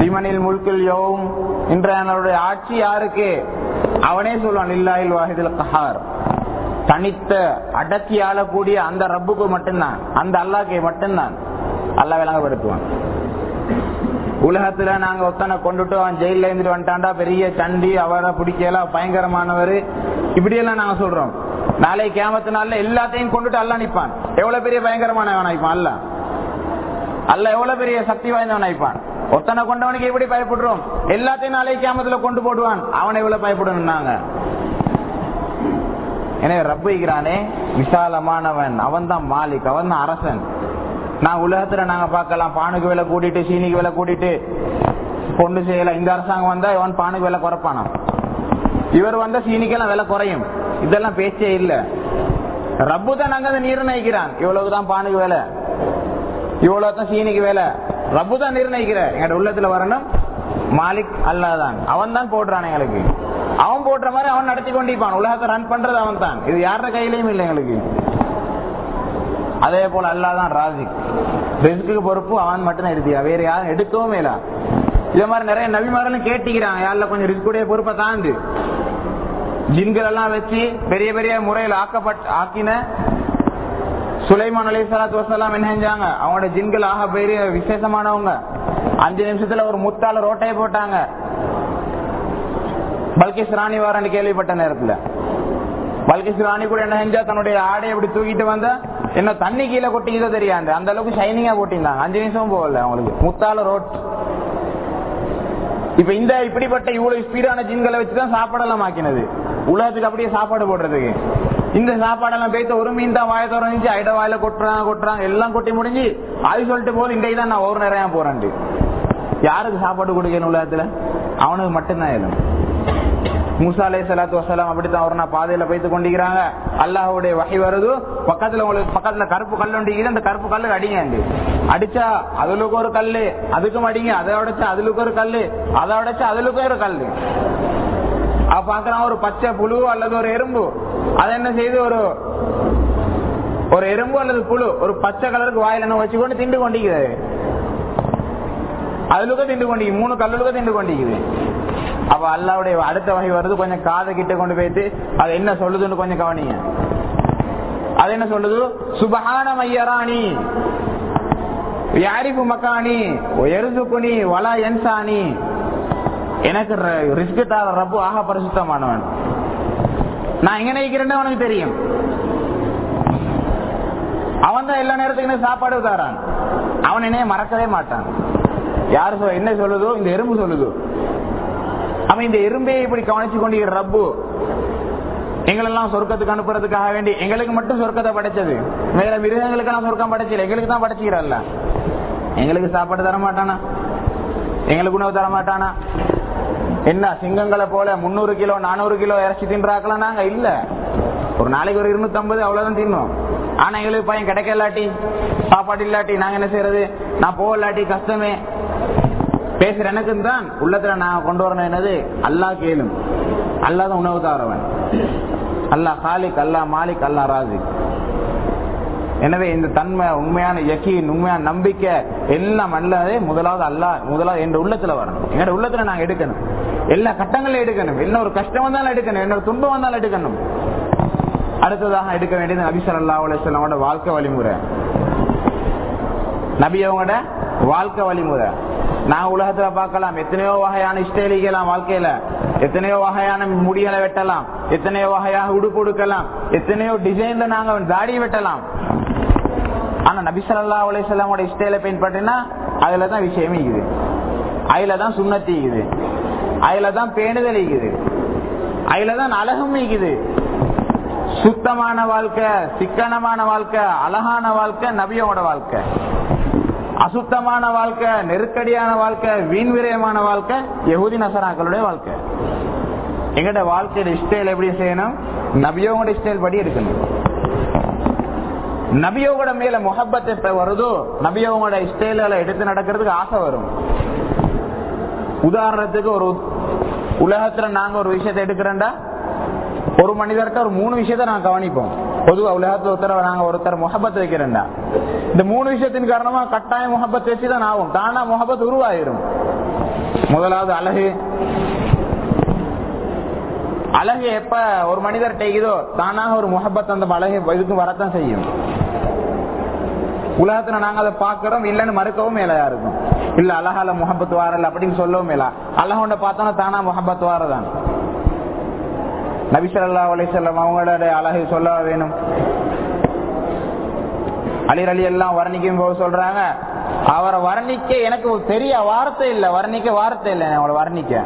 லிமனில் முழுக்கில் யோவும் இன்றைய நாளுடைய ஆட்சி யாருக்கு? அவனே சொல்லுவான் இல்லாயில் வாஹிதில் கஹார். தனித்த அடக்கி ஆளக்கூடிய அந்த ரப்புக்கு மட்டும்தான் அந்த அல்லாக்கை மட்டும்தான் அல்லா விளங்கப்படுத்துவான். உலகத்துல நாங்க ஒத்தனை கொண்டுட்டு அவன் ஜெயில இருந்துட்டு வந்துட்டாண்டா பெரிய சண்டி அவரை பிடிக்கல பயங்கரமானவர். இப்படியெல்லாம் நாங்க சொல்றோம். நாளை கேமத்து நாள்ல எல்லாத்தையும் கொண்டுட்டு அல்ல நிப்பான். எவ்வளவு பெரிய பயங்கரமானவன் ஆயிப்பான் அல்ல அல்ல எவ்வளவு பெரிய சக்தி வாய்ந்தவன் ஆயிப்பான். ஒத்தனை கொண்டவனுக்கு எப்படி பயப்படுறோம்? எல்லாத்தையும் நாளை கொண்டு போடுவான். அவனை எவ்வளவு பயப்படணும்னாங்க? எனவே ரப்பிக்கிறானே விசாலமானவன். அவன் தான் மாலிக் அவன் தான் அரசன். நான் உலகத்துல நாங்க பார்க்கலாம். பானுக்கு விலை கூட்டிட்டு சீனிக்கு விலை கூட்டிட்டு பொண்ணு செய்யல. இந்த அரசாங்கம் வந்தா இவன் பானுக்கு விலை குறைப்பானா? இவர் வந்தா சீனிக்கெல்லாம் விலை குறையும். இதெல்லாம் பேச்சே இல்ல. ரப்பு தான் நாங்க நிர்ணயிக்கிறான் இவ்வளவுதான் பானுக்கு வேலை. இவ்வளவுதான் சீனிக்கு வேலை. ரப்பு தான் நிர்ணயிக்கிற எங்க உள்ளத்துல வரணும். மாலிக் அல்லாதான். அவன் தான் போடுறான் எங்களுக்கு. அவன் போடுற மாதிரி அவன் நடத்தி கொண்டிருப்பான் உலகத்தை ரன் பண்றது அவன் தான் இது யார கையிலையும் இல்லை எங்களுக்கு. அதே போல அல்லாதான் ராஜிக். ரிஸ்க்கு பொறுப்பு அவன் மட்டும் எடுத்தியா வேற யாரும் எடுக்கவும் இல்ல. இதே மாதிரி நிறைய நபிமார்களும் கேட்டிக்கிறாங்க. யாரில் கொஞ்சம் ரிஸ்குடைய பொறுப்பை தாண்டு. ஜின்கள் எல்லாம் வச்சு பெரிய பெரிய முறையில் ஆக்கப்பட்ட ஆக்கின சுலைமான் அலி சலாத்து வசலாம் என்ன செஞ்சாங்க? அவங்களோட ஜின்கள் ஆக பெரிய விசேஷமானவங்க. அஞ்சு நிமிஷத்துல ஒரு முத்தால ரோட்டையை போட்டாங்க. பல்கிஸ் ராணி வாரன்னு கேள்விப்பட்ட நேரத்துல. பல்கிஸ் ராணி கூட என்ன செஞ்சா? தன்னுடைய ஆடை அப்படி தூக்கிட்டு வந்த என்ன தண்ணி கீழே கொட்டிக்கிதோ தெரியாது அந்த அளவுக்கு ஷைனிங்கா போட்டிருந்தாங்க. அஞ்சு நிமிஷமும் போகல அவங்களுக்கு. முத்தால ரோட். இப்ப இந்த இப்படிப்பட்ட இவ்வளவு ஸ்பீடான ஜின்களை வச்சுதான் சாப்பாடெல்லாம் ஆக்கினது. உலகத்துக்கு அப்படியே சாப்பாடு போடுறதுக்கு. இந்த சாப்பாடெல்லாம் பேத்த ஒரு மீன் தான் வாய திறந்துச்சு ஐட வாயில கொட்டுறாங்க கொட்டுறாங்க எல்லாம் கொட்டி முடிஞ்சு அது சொல்லிட்டு போது இன்றைக்கு தான் நான் ஒரு நிறைய போறேன் யாருக்கு சாப்பாடு கொடுக்கணும் உலகத்துல? அவனுக்கு மட்டும்தான் இயலும் மூசா சலாத்து வசலாம் அப்படித்தான் ஒரு நாள் பாதையில போய்த்து கொண்டிருக்கிறாங்க. அல்லாஹுடைய வகை வருது. பக்கத்துல உங்களுக்கு பக்கத்துல கருப்பு கல் ஒண்டிக்குது அந்த கருப்பு கல்லு அடிங்க அடிச்சா அதுலுக்கு ஒரு கல்லு அதுக்கும் அடிங்க. அதை உடைச்சா அதுலுக்கு ஒரு கல்லு அதை உடைச்சா அதுலுக்கு ஒரு கல்லு. அவ பாக்குறான் ஒரு பச்சை புழு அல்லது ஒரு எறும்பு. அத என்ன செய்து? ஒரு ஒரு எறும்பு அல்லது புழு ஒரு பச்சை கலருக்கு வாயில என்ன வச்சுக்கொண்டு திண்டு கொண்டிருக்கிறது. அதுலுக்க திண்டு கொண்டிருக்கு மூணு கல்லுலுக்க திண்டு கொண்டிருக்குது அப்ப அல்லாவுடைய அடுத்த வகை வருது. கொஞ்சம் காதை கிட்ட கொண்டு போயிட்டு அது என்ன சொல்லுதுன்னு கொஞ்சம் கவனிங்க. அது என்ன சொல்லுது? சுபஹான மையராணி. யாரிப்பு மக்கானி எருதுக்குனி வலா என்சானி. எனக்கு ரிஸ்க் தார ரப்பு ஆக பரிசுத்தமானவன். நான் எங்க நினைக்கிறேன்னு அவனுக்கு தெரியும். அவன் தான் எல்லா நேரத்துக்கு சாப்பாடு தாரான் அவன் என்னைய மறக்கவே மாட்டான். யாரு என்ன சொல்லுதோ இந்த எறும்பு சொல்லுதோ. அவன் இந்த எறும்பையை இப்படி கவனிச்சு கொண்டிருக்கிற ரப்பு. எங்களெல்லாம் சொர்க்கத்துக்கு அனுப்புறதுக்காக வேண்டி எங்களுக்கு மட்டும் சொர்க்கத்தை படைச்சது. வேற மிருகங்களுக்கு நான் சொர்க்கம் படைச்சல எங்களுக்கு தான் படைச்சிக்கிறல்ல எங்களுக்கு சாப்பாடு தர மாட்டானா எங்களுக்கு உணவு தர மாட்டானா என்ன சிங்கங்களை போல முன்னூறு கிலோ நானூறு கிலோ இறைச்சி தின்றாக்கலாம் நாங்க? இல்ல. ஒரு நாளைக்கு ஒரு இருநூத்தி ஐம்பது அவ்வளவுதான் தின்னோம். ஆனா எங்களுக்கு பையன் கிடைக்க இல்லாட்டி சாப்பாடு இல்லாட்டி நாங்க என்ன செய்யறது? நான் போகலாட்டி கஷ்டமே. பேசுற எனக்கு தான். உள்ளத்துல நான் கொண்டு வரணும் என்னது? அல்லா கேளும். அல்லாத உணவு தாரவன். அல்லா காலிக் அல்லா மாலிக் அல்லா ராஜி எனவே இந்த தன்மை உண்மையான யக்கீன் உண்மையான நம்பிக்கை எல்லாம் அல்லதே முதலாவது அல்லா முதலாவது என் உள்ளத்துல வரணும். எங்க உள்ளத்துல நாங்க எடுக்கணும். எல்லா கட்டங்களும் எடுக்கணும். என்ன ஒரு கஷ்டம் வந்தாலும் எடுக்கணும். என்ன ஒரு துன்பம் வந்தாலும் எடுக்கணும். அடுத்ததாக எடுக்க வேண்டியது நபி சல்லா அலிஸ்லாமோட வாழ்க்கை வழிமுறை. நபி அவங்களோட வாழ்க்கை வழிமுறை. நான் உலகத்துல பார்க்கலாம். எத்தனையோ வகையான இஷ்டலிக்கலாம் வாழ்க்கையில. எத்தனையோ வகையான முடிகளை வெட்டலாம். எத்தனையோ வகையாக உடுப்பு உடுக்கலாம். எத்தனையோ டிசைன்ல நாங்க தாடி வெட்டலாம். ஆனா நபிசல்லா அலிசல்லாமோட இஷ்டையில பயன்படுத்தினா அதுலதான் விஷயம் இருக்குது. அதுலதான் சுண்ணத்தி இருக்குது. அதுலதான் பேணுதல் இருக்குது அதுலதான் அழகும் இருக்குது சுத்தமான வாழ்க்கை சிக்கனமான வாழ்க்கை அழகான வாழ்க்கை நபியோட வாழ்க்கை. அசுத்தமான வாழ்க்கை நெருக்கடியான வாழ்க்கை வீண் விரயமான வாழ்க்கை எகுதி நசராக்களுடைய வாழ்க்கை. எங்கட வாழ்க்கையோட ஸ்டைல் எப்படி செய்யணும்? நபியோட ஸ்டைல் படி எடுக்கணும் நபியோட மேல முகப்பத் எப்ப வருதோ நபியோட ஸ்டைல்களை எடுத்து நடக்கிறதுக்கு ஆசை வரும். உதாரணத்துக்கு ஒரு உலகத்துல நாங்க ஒரு விஷயத்தை எடுக்கிறோம்டா ஒரு மனிதர்கிட்ட ஒரு மூணு விஷயத்த நாங்க கவனிப்போம். பொதுவா உலகத்துல ஒருத்தர நாங்க ஒருத்தர் முகபத் வைக்கிறேன்டா இந்த மூணு விஷயத்தின் காரணமா கட்டாய முகப்பத் வச்சுதான் ஆகும். தானா முகபத் உருவாயிரும். முதலாவது அழகு. அழகு எப்ப ஒரு மனிதர் டெய்தோ தானாக ஒரு முகப்பத் அந்த அழகு இதுக்கு வரத்தான் செய்யும். உலகத்துல நாங்க அதை பாக்குறோம் இல்லன்னு மறுக்கவும் மேலையா இருக்கும். இல்ல அழகால முகப்பத்து வாரல் அப்படின்னு சொல்லவும் மேலா. அழகொண்ட பார்த்தோம்னா தானா முகப்பத்து வாரதான். நபிசல்லா அலிசல்லம் அவங்களோட அழகு சொல்ல வேணும்? அலிர் அலி எல்லாம் வர்ணிக்கும் போது சொல்றாங்க அவரை வர்ணிக்க எனக்கு பெரிய வார்த்தை இல்ல. வர்ணிக்க வார்த்தை இல்லை அவளை வர்ணிக்க.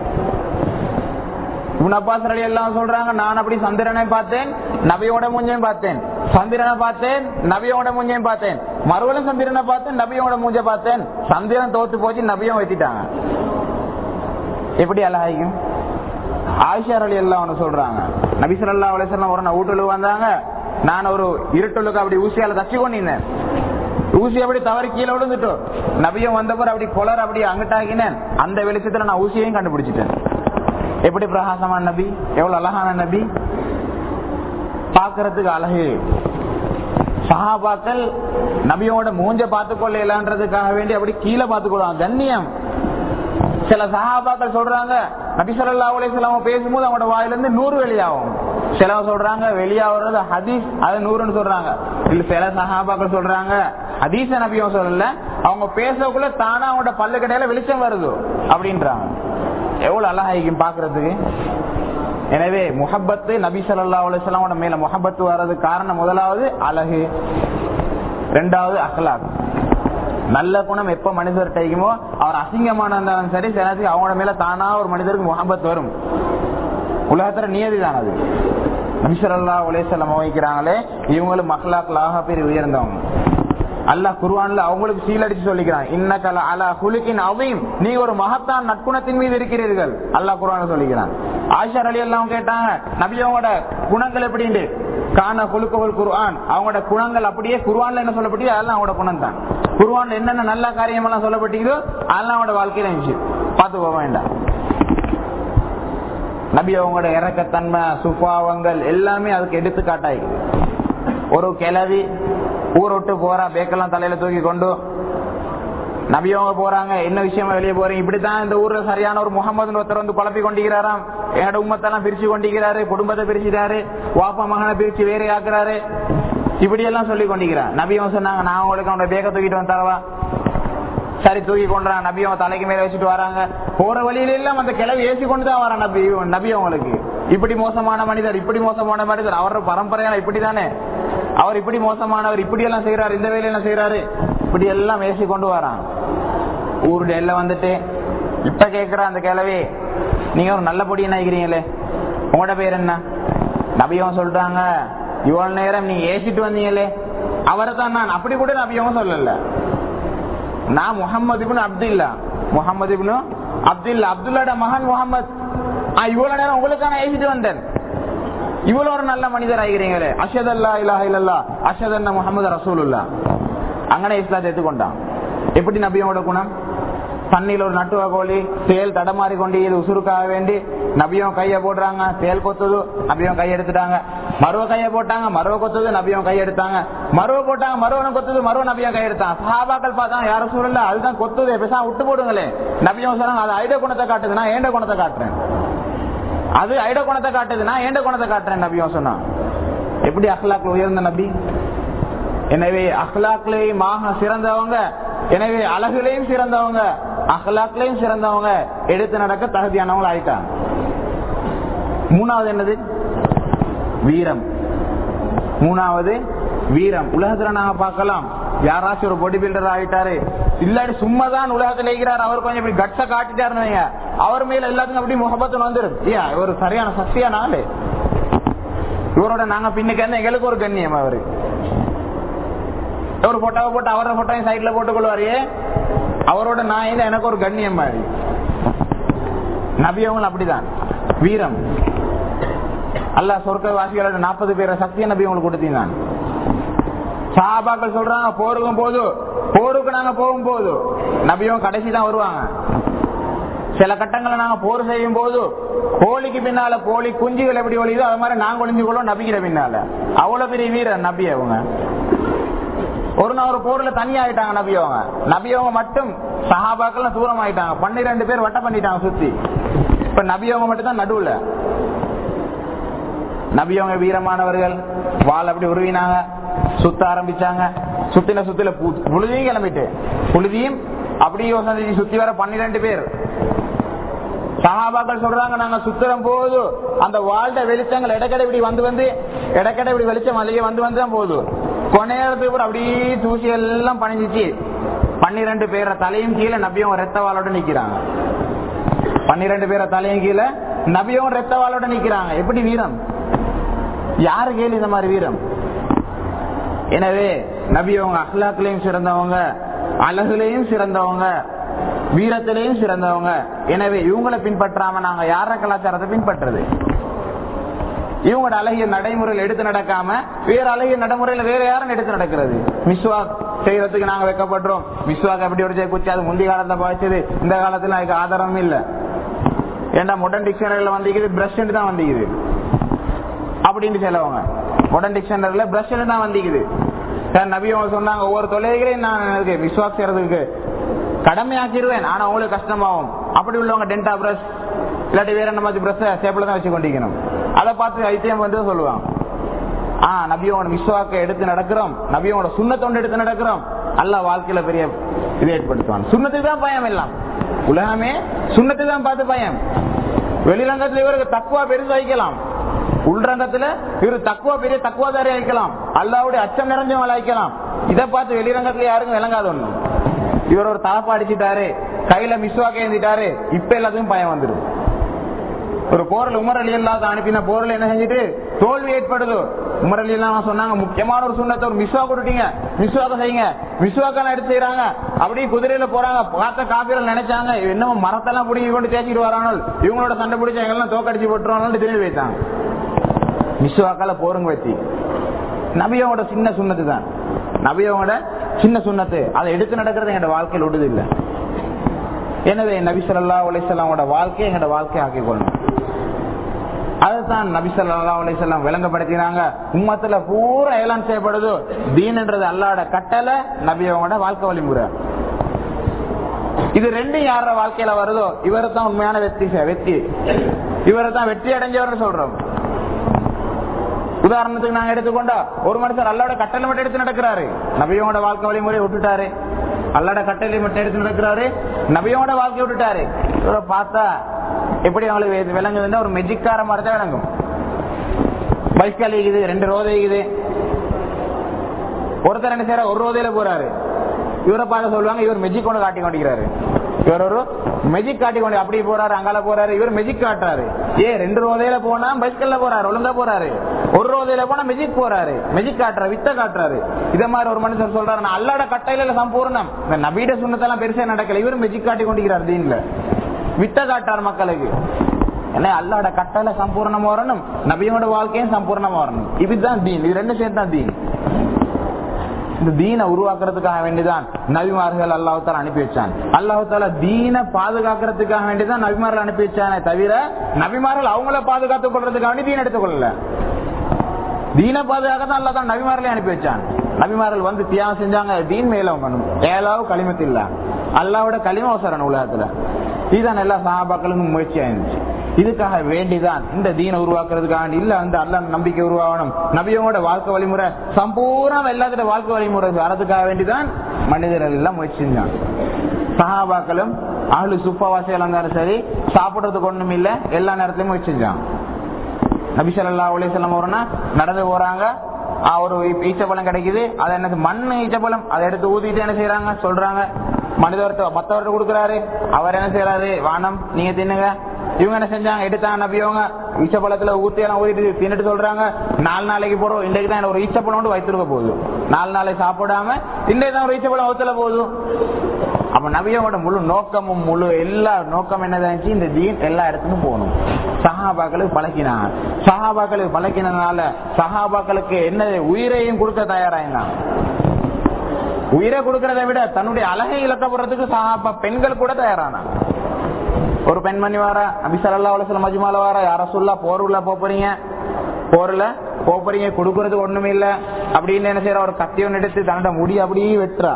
இவன் அப்பாஸ் அலி எல்லாம் சொல்றாங்க நான் அப்படி சந்திரனை பார்த்தேன் நபியோட மூஞ்சையும் பார்த்தேன். சந்திரனை பார்த்தேன் நபியோட மூஞ்சையும் பார்த்தேன். மறுவலும் சந்திரனை பார்த்தேன் நபியோட மூஞ்ச பார்த்தேன். சந்திரன் தோத்து போச்சு நபியும் வைத்திட்டாங்க. எப்படி அழகாய்க்கும்? ஆயிஷார் அலி எல்லாம் ஒன்று சொல்றாங்க நபிசல்லா அலிசல்லாம் ஒரு ஊட்டலு வந்தாங்க. நான் ஒரு இருட்டலுக்கு அப்படி ஊசியால தச்சு கொண்டிருந்தேன். ஊசி அப்படி தவறி கீழே விழுந்துட்டோம் நபியும் வந்தப்போ அப்படி கொலர் அப்படி அங்கிட்டாகினேன் அந்த வெளிச்சத்துல நான் ஊசியையும் கண்டுபிடிச்சிட்டேன். எப்படி பிரகாசமான நபி? எவ்வளவு அழகான நபி? பாக்குறதுக்கு அழகு. சஹாபாக்கள் நபியோட மூஞ்ச பார்த்துக்கொள்ளலான்றதுக்காக வேண்டி அப்படி கீழே பார்த்துக்கொள்வாங்க. கண்ணியம். சில சஹாபாக்கள் சொல்றாங்க நபி சொல்லா அலிஸ்லாம் பேசும்போது அவங்களோட வாயிலிருந்து நூறு வெளியாகும். சில சொல்றாங்க வெளியாகிறது ஹதீஸ் அது நூறுன்னு சொல்றாங்க. இல்ல சில சஹாபாக்கள் சொல்றாங்க ஹதீச நபியும் சொல்லல. அவங்க பேசக்குள்ள தானா அவங்களோட பல்லு கடையில வெளிச்சம் வருது. அப்படின்றாங்க. எவ்வளவு அழகாய்க்கும் பாக்குறதுக்கு. எனவே முகப்பத்து நபி சல்லா அலுவலாமோட மேல முகப்பத்து வர்றது காரணம் முதலாவது அழகு. ரெண்டாவது அஹ்லாக் நல்ல குணம் எப்ப மனிதர் கிடைக்குமோ அவர் அசிங்கமான இருந்தாலும் சரி சில நேரத்துக்கு அவங்களோட மேல தானா ஒரு மனிதருக்கு முகம்பத் வரும். உலகத்துல நியதி தான் அது. நபிசரல்லா உலேசல்லம் வகிக்கிறாங்களே இவங்களும் மகளாக்களாக பேர் உயர்ந்தவங்க. அல்லாஹ் குர்வான்ல அவங்களுக்கு சீலடிச்சு சொல்லிக்கிறான். இன்னக்கல அலா குலுக்கின் அவையும் நீ ஒரு மகத்தான் நற்குணத்தின் மீது இருக்கிறீர்கள். அல்லாஹ் குர்ஆன்ல சொல்லிக்கிறான். ஆஷார் அலி எல்லாம் கேட்டாங்க நபி குணங்கள் எப்படின்னு காண குலுக்கவல் குர்ஆன். அவங்களோட குணங்கள் அப்படியே குர்வான்ல என்ன சொல்லப்பட்டது? அதெல்லாம் அவங்களோட குணம் தான். குர்ஆன்ல என்னென்ன நல்ல காரியம் எல்லாம் சொல்லப்பட்டீங்களோ அதெல்லாம் அவங்களோட வாழ்க்கையில இருந்துச்சு. பார்த்து போக வேண்டாம். நபி அவங்களோட இறக்கத்தன்மை சுபாவங்கள் எல்லாமே அதுக்கு எடுத்துக்காட்டாய் ஒரு கிளவி ஊரை விட்டு போறா பேக்கெல்லாம் தலையில தூக்கி கொண்டு. நபியவங்க போறாங்க என்ன விஷயமா வெளியே போறீங்க? இப்படித்தான் இந்த ஊர்ல சரியான ஒரு முகமது ஒருத்தர் வந்து குழப்பி கொண்டிருக்கிறாராம். என்னோட உம்மத்தெல்லாம் பிரிச்சு கொண்டிருக்கிறாரு குடும்பத்தை பிரிச்சுட்டாரு வாப்பா மகனை பிரிச்சு வேற ஆக்குறாரு. இப்படி எல்லாம் சொல்லி கொண்டிருக்கிறான் நபியவன் சொன்னாங்க நான் உங்களுக்கு அவனோட பேக்க தூக்கிட்டு வந்து தரவா சரி தூக்கி கொண்டான் நபி அவன் தலைக்கு மேல வச்சுட்டு வராங்க. போற வழியில எல்லாம் அந்த கிளவி ஏசி கொண்டு தான் வரான் நபி நபி அவங்களுக்கு இப்படி மோசமான மனிதர் இப்படி மோசமான மனிதர். அவரோட பரம்பரையான இப்படிதானே? அவர் இப்படி மோசமானவர் இப்படி எல்லாம் செய்யறாரு இந்த வேலையெல்லாம் செய்யறாரு இப்படி எல்லாம் ஏசி கொண்டு வரான். ஊருடைய எல்லாம் வந்துட்டு இப்ப கேக்குற அந்த கிளவி நீங்க ஒரு நல்ல பொடி நினைக்கிறீங்களே உங்களோட பேர் என்ன? நபியவன் சொல்றாங்க இவ்வளவு நேரம் நீங்க ஏசிட்டு வந்தீங்களே அவரை தான் நான். அப்படி கூட நபியவன் சொல்லல. நான் முகமது அப்துல்லா. முகமது அப்துல்லா. அப்துல்லாட மகன் முகமது இவ்வளவு நேரம் உங்களுக்கான ஏசிட்டு வந்தேன். இவ்வளவு ஒரு நல்ல மனிதர் ஆகிறீங்களே அஷத் அல்லா இலா இல்லல்லா அஷத் அண்ணா முகமது ரசூலுல்லா அங்கனே இஸ்லாத்தை எடுத்துக்கொண்டான். எப்படி நபியோட குணம்? தண்ணியில் ஒரு நட்டுவ கோழி தேல் தடமாறி கொண்டு இது உசுருக்காக வேண்டி நபியும் கைய போடுறாங்க. தேல் கொத்துது நபியும் கை எடுத்துட்டாங்க. மருவ கைய போட்டாங்க மருவ கொத்துது நபியும் கை எடுத்தாங்க. மருவ போட்டாங்க மருவனும் கொத்துது மருவ நபியும் கை எடுத்தாங்க சஹாபாக்கள் பார்த்தாங்க யாரும் சூழல அதுதான் கொத்துது பேசா விட்டு போடுங்களே. நபியும் சொன்னாங்க அது ஐட குணத்தை காட்டுது நான் ஏண்ட குணத்தை காட்டுறேன்? அது ஐட குணத்தை காட்டுது. நான் ஏண்ட குணத்தை காட்டுறேன் நபியும் சொன்னான். எப்படி அஹ்லாக்ல உயர்ந்த நபி? எனவே அஹ்லாக்லேயும் மாக சிறந்தவங்க எனவே அழகுலையும் சிறந்தவங்க அஹ்லாக்லையும் சிறந்தவங்க எடுத்து நடக்க தகுதியானவங்க ஆயிட்டாங்க. மூணாவது என்னது? வீரம். மூணாவது வீரம். உலகத்துல நாங்க பார்க்கலாம். யாராச்சும் ஒரு பாடி பில்டர் ஆயிட்டாரு. இல்லாட்டி சும்மா தான் உலகத்துல இருக்கிறார். அவர் கொஞ்சம் இப்படி கட்ச காட்டிட்டாருன்னு அவர் மேல எல்லாத்துக்கும் அப்படி முகபத்து வந்துடும் ஐயா இவர் சரியான சக்தியான ஆளு இவரோட நாங்க பின்னுக்கு என்ன எங்களுக்கு ஒரு கண்ணியம் அவரு. ஒரு போட்டாவை போட்டு அவரோட போட்டோவையும் சைட்ல போட்டுக் கொள்வாரு. அவரோட நான் இல்ல எனக்கு ஒரு கண்ணியம் மாதிரி. நபியவங்களும் அப்படிதான். வீரம். அல்ல சொர்க்க வாசிகளோட நாற்பது பேரை சக்தியை நபி உங்களுக்கு கொடுத்தீங்க சாபாக்கள் சொல்றாங்க போருக்கும் போது போருக்கு நாங்க போகும் போது நபியும் கடைசி தான் வருவாங்க. சில கட்டங்களை நாங்க போர் செய்யும் போது கோழிக்கு பின்னால கோழி குஞ்சுகள் எப்படி ஒழியுதோ அது மாதிரி நாங்க ஒளிஞ்சு கொள்ளும் நபிக்கிற பின்னால. அவ்வளவு பெரிய வீரர் நபி அவங்க. ஒரு நாள் ஒரு போர்ல தனி ஆயிட்டாங்க நபியவங்க மட்டும் சஹாபாக்கள் தூரம் ஆயிட்டாங்க பன்னிரெண்டு பேர் வட்ட பண்ணிட்டாங்க சுத்தி. இப்ப நபியவங்க மட்டும் தான் நடுவுல. நபியவங்க வீரமானவர்கள் வால் அப்படி உருவினாங்க. சுத்த ஆரம்பிச்சாங்க. சுத்தின சுத்தில புழுதியும் கிளம்பிட்டு. புழுதியும் அப்படியே சுத்தி வர பன்னிரெண்டு பேர். சகாபாக்கள் சொல்றாங்க நாங்க சுத்துறம் போது. அந்த வாழ்ந்த வெளிச்சங்கள் இடக்கடை இப்படி வந்து வந்து இடக்கடை இப்படி வெளிச்சம் அழகிய வந்து வந்துதான் போகுது. நேரத்துக்கு கூட அப்படியே தூசி எல்லாம் பணிஞ்சிச்சு. பன்னிரண்டு பேரை தலையும் கீழே நபியும் ரத்தவாளோட நிக்கிறாங்க. பன்னிரண்டு பேரை தலையும் கீழே நபியும் ரத்தவாளோட நிக்கிறாங்க. எப்படி வீரம்? யாரு கேள்வி இந்த மாதிரி வீரம்? எனவே நபி அவங்க அஹ்லாக்கிலையும் சிறந்தவங்க அழகுலையும் சிறந்தவங்க வீரத்திலையும் சிறந்தவங்க. எனவே இவங்களை பின்பற்றாம நாங்க யார கலாச்சாரத்தை பின்பற்றுறது இவங்களோட அழகிய நடைமுறையில் எடுத்து நடக்காம வேற அழகிய நடைமுறையில வேற யாரும் எடுத்து நடக்கிறது? மிஸ்வாக் செய்யறதுக்கு நாங்க வைக்கப்படுறோம் மிஸ்வாக் எப்படி ஒரு குச்சி அது முந்தைய காலத்தை பாய்ச்சது. இந்த காலத்துல அதுக்கு ஆதாரம் இல்ல. ஏண்டா முடன் டிக்ஷனரியில வந்திக்குது பிரஷ் தான் வந்திக்குது. அப்படின்னு சொல்லவங்க முடன் டிக்ஷனரியில பிரஷ் தான் வந்திக்குது. நபி அவங்க சொன்னாங்க ஒவ்வொரு தொலைகளையும் நான் எனக்கு விஸ்வாஸ் செய்யறதுக்கு. கடமையாக்கிடுவேன் ஆனா அவங்களுக்கு கஷ்டமாகும். அப்படி உள்ளவங்க டென்டா பிரஷ் இல்லாட்டி வேற என்ன மாதிரி பிரஷ் சேப்பில் தான் வச்சு கொண்டிருக்கணும். அதை பார்த்து ஐத்தியம் வந்து சொல்லுவாங்க. ஆஹ் நபியோட விஸ்வாக்க எடுத்து நடக்கிறோம். நபியோட சுண்ணத்தொண்டு எடுத்து நடக்கிறோம். அல்ல வாழ்க்கையில பெரிய இது ஏற்படுத்துவான். சுண்ணத்துக்கு தான் பயம் எல்லாம். உலகமே சுண்ணத்துக்கு தான் பார்த்து பயம். வெளிரங்கத்துல இவருக்கு தக்குவா பெருசு வைக்கலாம். உள்ரங்கத்துல இவரு தக்குவா பெரிய தக்குவாதாரி அழைக்கலாம் அல்லாவுடைய அச்சம் நிறைஞ்சவங்க அழைக்கலாம் இதை பார்த்து வெளிரங்கத்துல யாருக்கும் விளங்காது ஒண்ணும். இவர் ஒரு தலப்பா அடிச்சிட்டாரு கையில மிஸ்வாக்க ஏந்திட்டாரு இப்ப எல்லாத்துக்கும் பயம் வந்துடும் ஒரு போரல் உமர் அலி அனுப்பின போரல் என்ன செஞ்சுட்டு தோல்வி ஏற்படுது. உமர் அலி சொன்னாங்க முக்கியமான ஒரு சுண்ணத்தை ஒரு மிஸ்வா கொடுட்டீங்க மிஸ்வாக்க செய்யுங்க. மிஸ்வாக்கெல்லாம் எடுத்து செய்யறாங்க அப்படியே குதிரையில போறாங்க. பார்த்த காப்பீரல் நினைச்சாங்க என்னமோ மரத்தெல்லாம் பிடிங்கி கொண்டு தேய்ச்சிட்டு வரானோ இவங்களோட சண்டை பிடிச்ச எங்கெல்லாம் தோக்கடிச்சு போட்டுருவானு திரும்பி வைத்தாங்க மிஸ்வாக்கால போருங்க வச்சு நபியோட சின்ன சுண்ணத்து தான் நபியோட சின்ன சுண்ணத்து. அதை எடுத்து நடக்கிறது எங்களோட வாழ்க்கையில் விடுது இல்லை எனவே நபிசல்லா சொல்லா வாழ்க்கையை எங்களோட வாழ்க்கையை ஆக்கிக்கொள்ளணும் அதுதான் நபிசல்லா உலைசல்லாம் விளங்கப்படுத்தினாங்க. உம்மத்துல பூரா ஏலம் செய்யப்படுது. தீன்ன்றது அல்லாட கட்டளை நபியோட வாழ்க்கை வழிமுறை. இது ரெண்டும் யார வாழ்க்கையில வருதோ? இவரை தான் உண்மையான வெற்றி வெற்றி. இவரை தான் வெற்றி அடைஞ்சவர் சொல்றோம். உதாரணத்துக்கு நாங்க எடுத்துக்கொண்டா ஒரு மனுஷர் அல்லாட கட்டளை மட்டும் எடுத்து நடக்கிறாரு. நபியோட வாழ்க்கை வழிமுறை விட்டுட்டாரு. அல்லாட கட்டளை மட்டும் எடுத்து நடக்கிறாரு. நபியோட வாழ்க்கை விட்டுட்டாரு. இவரை பார்த்தா எப்படி அவங்களுக்கு விளங்குதுன்னா ஒரு மெஜிக்கார மாதிரி தான் விளங்கும். பைக்கால் இருக்குது ரெண்டு ரோதை இருக்குது ஒருத்தர் என்ன செய்யற ஒரு ரோதையில போறாரு. இவரை பார்க்க சொல்லுவாங்க இவர் மெஜிக் கொண்டு காட்டி கொண்டிருக்கிறாரு. இவர் ஒரு மெஜிக் காட்டி கொண்டு அப்படி போறாரு அங்கால போறாரு இவர் மெஜிக் காட்டுறாரு. ஏ ரெண்டு ரோதையில போனா பைஸ்கல்ல போறாரு ஒழுங்கா போறாரு. ஒரு ரோதையில போனா மெஜிக் போறாரு. மெஜிக் காட்டுறாரு வித்த காட்டுறாரு. இத மாதிரி ஒரு மனுஷன் சொல்றாரு நான் அல்லாட கட்டையில சம்பூர்ணம். இந்த நபீட சுண்ணத்தெல்லாம் பெருசா நடக்கல இவர் மெஜிக் காட்டி கொண்டிருக்கிறார் தீன்ல. வித்த காட்டார் மக்களுக்கு. ஏன்னா அல்லாட கட்டளை சம்பூர்ணமா வரணும்? நபியோட வாழ்க்கையும் சம்பூர்ணமா வரணும். இதுதான் தீன் இது ரெண்டு சேர்த்து தான் தீன். இந்த தீனை உருவாக்குறதுக்காக வேண்டிதான் நபிமார்கள் அல்லாஹால அனுப்பி வச்சான். அல்லாஹால தீனை பாதுகாக்கிறதுக்காக வேண்டிதான் நபிமார்கள் அனுப்பி வச்சானே தவிர நபிமார்கள் அவங்கள பாதுகாத்துக் கொள்றதுக்காக வேண்டி தீன் எடுத்துக்கொள்ளல தீன பாதுகாக்க தான் அல்லா தான் நபிமார்களே அனுப்பி வச்சான். நபிமார்கள் வந்து தியாகம் செஞ்சாங்க தீன் மேல பண்ணும் ஏழாவது களிமத்து இல்ல. அல்லாவோட களிம அவசரம் உலகத்துல. இதுதான் எல்லா சகாபாக்களுக்கும் முயற்சியா இருந்துச்சு இதுக்காக வேண்டிதான். இந்த தீனை உருவாக்குறதுக்காக இல்ல அந்த அல்ல நம்பிக்கை உருவாகணும். நபியோட வாழ்க்கை வழிமுறை சம்பூர்ணம் எல்லாத்திட வாழ்க்கை வழிமுறை வரதுக்காக வேண்டிதான் மனிதர்கள் எல்லாம் முயற்சி செஞ்சாங்க. சகாபாக்களும் ஆளு சுப்பவாசிகள் இருந்தாலும் சரி சாப்பிடுறதுக்கு ஒண்ணும் இல்ல எல்லா நேரத்திலயும் முயற்சி செஞ்சாங்க. நபிசல்லா அலிசல்லாம் வரும்னா நடந்து போறாங்க ஒரு ஈச்சப்பழம் கிடைக்குது அது என்ன மண் ஈச்சப்பழம் அதை எடுத்து ஊதிட்டு என்ன செய்யறாங்க சொல்றாங்க. மனிதர்கிட்ட மத்தவர்கிட்ட கொடுக்குறாரு. அவர் என்ன செய்யறாரு வானம் நீங்க தின்னுங்க. இவங்க என்ன செஞ்சாங்க? எடுத்தாங்க நபியவங்க ஈச்சப்பழத்துல ஊத்தி எல்லாம் ஊதிட்டு தின்னுட்டு சொல்றாங்க. நாலு நாளைக்கு போறோம். இன்றைக்கு தான் ஒரு ஈச்சப்பழம் வைத்திருக்க போகுது. நாலு நாளைக்கு சாப்பிடாம இன்றைக்கு தான் ஒரு ஈச்சப்பழம் ஊத்தல போதும் அப்ப நபியோட முழு நோக்கமும் முழு எல்லா நோக்கம் என்னதான் இந்த தீன் எல்லா இடத்துக்கும் போகணும். சஹாபாக்களுக்கு பழக்கினாங்க. சஹாபாக்களுக்கு பழக்கினதுனால சஹாபாக்களுக்கு என்ன உயிரையும் கொடுக்க தயாராயிருந்தான் உயிரை கொடுக்கறதை விட தன்னுடைய அழகை இழக்கப்படுறதுக்கு சஹாபா பெண்கள் கூட தயாரானாங்க ஒரு பெண்மணி வார? அபிசல்லா அலுவலம் மஜ்மால வாரா? யார சொல்லா போர் உள்ள போறீங்க? போர்ல போறீங்க கொடுக்கறது ஒண்ணுமே இல்ல. அப்படின்னு என்ன செய்யற ஒரு கத்தி ஒன்று எடுத்து தன்னோட முடி அப்படியே வெட்டுறா.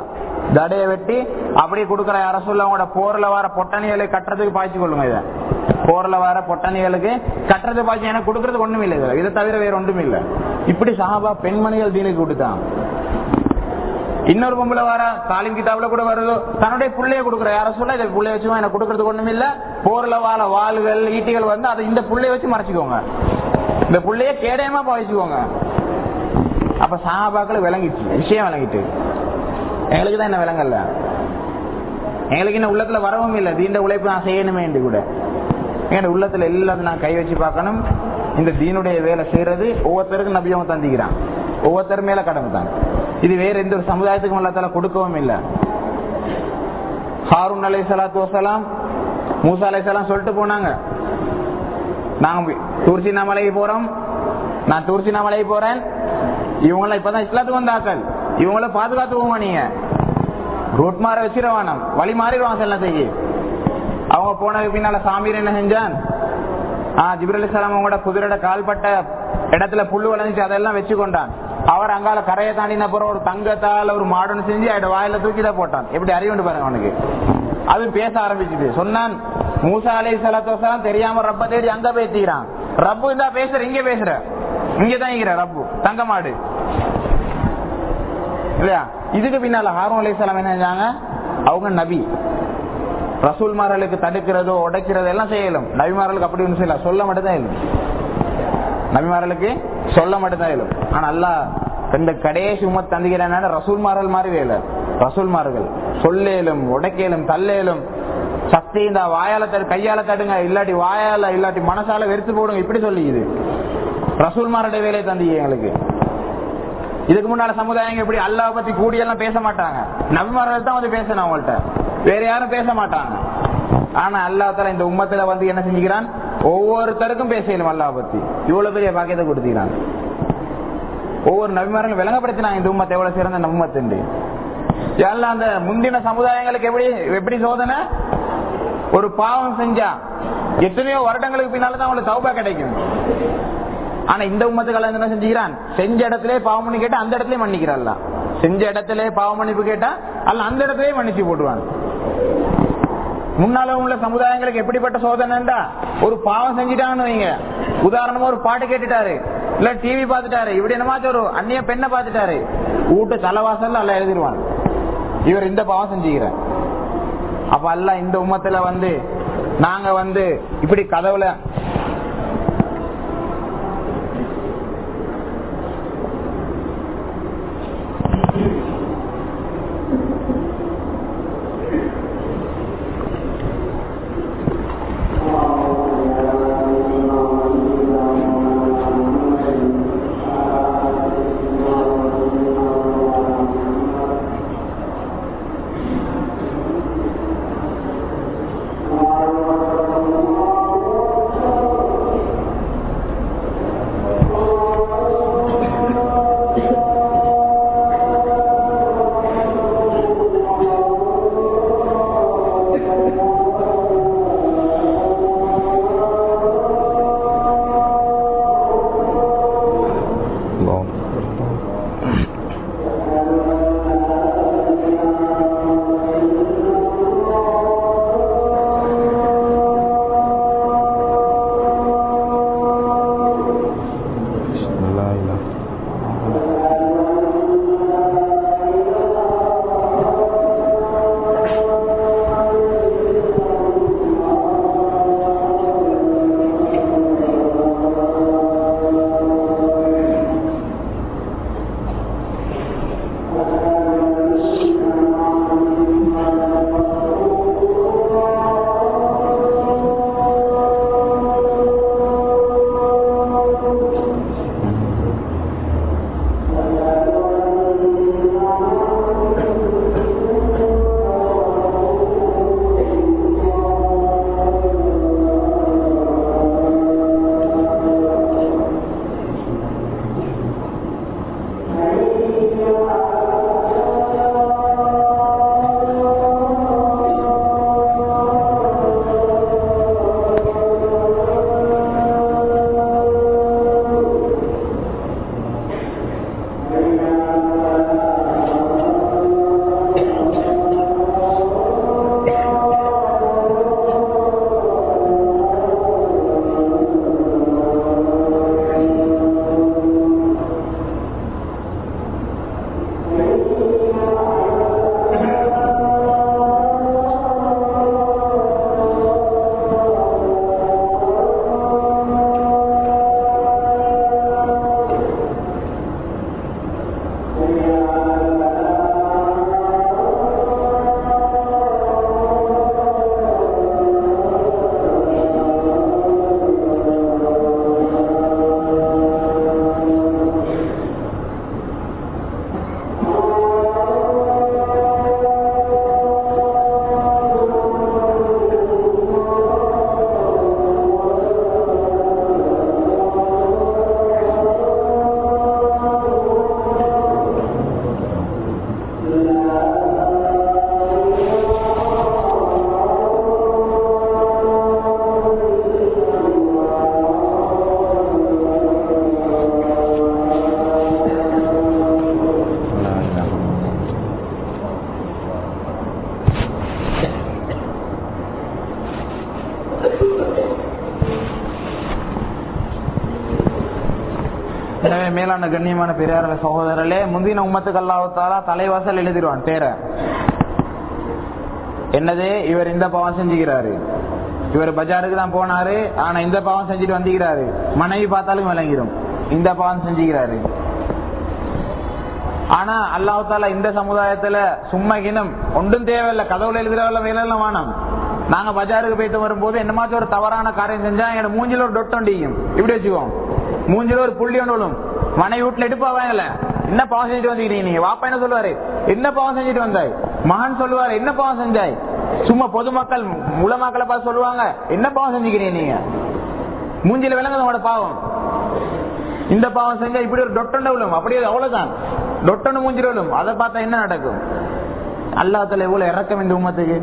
தடைய வெட்டி அப்படியே கொடுக்கற. யார சொல்ல அவங்களோட போர்ல வர பொட்டணிகளை கட்டுறதுக்கு பாய்ச்சி கொள்ளுங்க இதை. போர்ல வர பொட்டணிகளுக்கு கட்டுறது பாய்ச்சி எனக்கு கொடுக்கறது ஒண்ணுமே இல்லை இதை. தவிர வேற ஒன்றும் இல்லை. இப்படி சஹாபா பெண்மணிகள் தீனுக்கு கொடுத்தான். இன்னொரு பொம்பளை வர? தாலிம் கிதாப்ல கூட வருது? தன்னுடைய பிள்ளைய கொடுக்குற. யார சொல்ல இதை பிள்ளைய வச்சு எனக்கு கொடுக்கறதுக்கு ஒண்ணும் இல்ல. போர்ல வாழ வாள்கள் ஈட்டிகள் வந்து அதை இந்த பிள்ளைய வச்சு மறைச்சிக்கோங்க. இந்த புள்ளைய கேடயமா பாவிச்சுக்கோங்க. அப்ப சாபாக்கள் விளங்கிச்சு. விஷயம் விளங்கிட்டு. எங்களுக்கு தான் என்ன விளங்கல. எங்களுக்கு என்ன உள்ளத்துல வரவும் இல்லை. தீண்ட உழைப்பு நான் செய்யணுமே என்று கூட. என் உள்ளத்துல எல்லாத்தையும் நான் கை வச்சு பார்க்கணும். இந்த தீனுடைய வேலை செய்யறது ஒவ்வொருத்தருக்கும் நபியவங்க தந்திக்கிறான். ஒவ்வொருத்தர் மேல கடமை தான். இது வேற எந்த ஒரு சமுதாயத்துக்கும் உள்ளத்தால கொடுக்கவும் இல்லை. ஹாரூன் அலை சலாத்து வசலாம் மூசா அலை சலாம் சொல்லிட்டு போனாங்க. நாங்க தூர்சினா மலைக்கு போறோம். நான் தூர்சினா மலைக்கு போறேன். இவங்கள இப்பதான் இஸ்லாத்துக்கு வந்தாக்கள் இவங்கள பாதுகாத்து நீங்க? ரூட் மாற வச்சிருவானம் வழி மாறிடுவாங்க சில செய்ய அவங்க போனதுக்கு பின்னால சாமீர் என்ன செஞ்சான்? ஆஹ் ஜிப்ரல் சலாம் அவங்களோட குதிரோட கால்பட்ட இடத்துல புல்லு வளைஞ்சு அதெல்லாம் வச்சு கொண்டான் அவர் அங்கால கரையை தாண்டின பிறகு ஒரு தங்கத்தால் ஒரு மாடுன்னு செஞ்சு அவட வாயில தூக்கிதான் போட்டான். எப்படி அறிவுண்டு பாருங்க அவனுக்கு. அது பேச ஆரம்பிச்சுது. சொன்னான் மூசா அலை சலாத்தோசலாம் தெரியாம ரப்ப தேடி அங்க பேசிக்கிறான் ரப்பு இருந்தா பேசுற இங்க பேசுற. இங்கதான் இருக்கிற ரப்பு. தங்க மாடு. இல்லையா? இதுக்கு பின்னால ஹாரூன் அலை சலாம் என்ன செஞ்சாங்க? அவங்க நபி. ரசூல்மார்களுக்கு தடுக்கிறதோ உடைக்கிறதோ எல்லாம் செய்யலும். நபிமார்களுக்கு அப்படி ஒன்றும் செய்யலாம் சொல்ல மட்டும்தான் நபிமார்களுக்கு சொல்ல மட்டும்தான் இயலும் ஆனா அல்லா இந்த கடைசி உமத் தந்திக்கிறேன் ரசூல்மார்கள் மாதிரி வேலை ரசூல்மார்கள் சொல்லேலும் உடைக்கேலும் தல்லேலும் சக்தி இந்த வாயால தடு கையால தடுங்க இல்லாட்டி வாயால இல்லாட்டி மனசால வெறுத்து போடுங்க இப்படி சொல்லிக்குது. ரசூல்மாருடைய வேலையை தந்தீங்க எங்களுக்கு. இதுக்கு முன்னால சமுதாயம் எப்படி அல்லாஹ் பத்தி கூடியெல்லாம் பேச மாட்டாங்க. நபிமார்கள் தான் வந்து பேசணும் அவங்கள்ட்ட. வேற யாரும் பேச மாட்டாங்க. ஆனா அல்லாஹால இந்த உம்மத்துல வந்து என்ன செஞ்சுக்கிறான்? ஒவ்வொருத்தருக்கும் பேசணும் அல்லாஹ் பத்தி. இவ்வளவு பெரிய பாக்கியத்தை கொடுத்துக்கிறாங்க ஒவ்வொரு நபிமார்களும் விளங்கப்படுத்தினாங்க இந்த உம்மத்தை எவ்வளவு சிறந்த நம்பத்துண்டு எல்லாம் அந்த முந்தின சமுதாயங்களுக்கு எப்படி எப்படி சோதனை? ஒரு பாவம் செஞ்சா எத்தனையோ வருடங்களுக்கு பின்னால்தான் அவங்களுக்கு சௌபா கிடைக்கும். ஆனா இந்த உம்மத்துக்கள் என்ன செஞ்சுக்கிறான்? செஞ்ச இடத்திலே பாவம் பண்ணி கேட்டா அந்த இடத்துல மன்னிக்கிறாள் செஞ்ச இடத்திலே பாவ மன்னிப்பு கேட்டா அல்ல அந்த இடத்திலே மன்னிச்சு போட்டுவான் முன்னால உள்ள சமுதாயங்களுக்கு எப்படிப்பட்ட சோதனைண்டா ஒரு பாவம் செஞ்சுட்டான்னு வைங்க. உதாரணமா ஒரு பாட்டு கேட்டுட்டாரு. இல்ல டிவி பாத்துட்டாரு இப்படி என்னமாச்சும் ஒரு அந்நிய பெண்ணை பாத்துட்டாரு வீட்டு தலைவாசல்ல அல்ல எழுதிருவான் இவர் இந்த பாவம் செஞ்சுக்கிறேன் அப்ப அல்ல இந்த உமத்துல வந்து நாங்க வந்து இப்படி கதவுல அன்பான கண்ணியமான பெரியார சகோதரர்களே முந்தின உம்மத்துக்கு அல்லாஹாலா தலைவாசல் எழுதிடுவான் பேரை. என்னது? இவர் இந்த பாவம் செஞ்சுக்கிறாரு. இவர் பஜாருக்கு தான் போனாரு ஆனா இந்த பாவம் செஞ்சுட்டு வந்துக்கிறாரு. மனைவி பார்த்தாலும் விளங்கிடும் இந்த பாவம் செஞ்சுக்கிறாரு. ஆனா அல்லாஹால இந்த சமுதாயத்துல சும்மா கிணம் ஒன்றும் தேவையில்லை. கதவுல எழுதுறவள்ள வேலையெல்லாம் வேணாம். நாங்க பஜாருக்கு போயிட்டு வரும்போது என்னமாச்சும் ஒரு தவறான காரியம் செஞ்சா எங்க மூஞ்சில ஒரு டொட் ஒண்டிக்கும். இப்படி வச்சுக்கோம் மூஞ்சில ஒரு புள்ளி ஒன்று விழும். மனை வீட்டுல எடுப்பா வாங்கல என்ன பாவம் செஞ்சுட்டு வந்துக்கிறீங்க நீங்க? வாப்பா என்ன சொல்லுவாரு? என்ன பாவம் செஞ்சுட்டு வந்தாய்? மகன் சொல்லுவாரு என்ன பாவம் செஞ்சாய்? சும்மா பொதுமக்கள் முளமக்களை பார்த்து சொல்லுவாங்க. என்ன பாவம் செஞ்சுக்கிறீங்க நீங்க? மூஞ்சில விளங்குது உங்களோட பாவம். இந்த பாவம் செஞ்சா இப்படி ஒரு டொட்டொண்ட விழும். அப்படியே அவ்வளவுதான். டொட்டொன்னு மூஞ்சில் விழும். அதை பார்த்தா என்ன நடக்கும்? அல்லாத்துல எவ்வளவு இறக்கம் இந்த உமத்துக்கு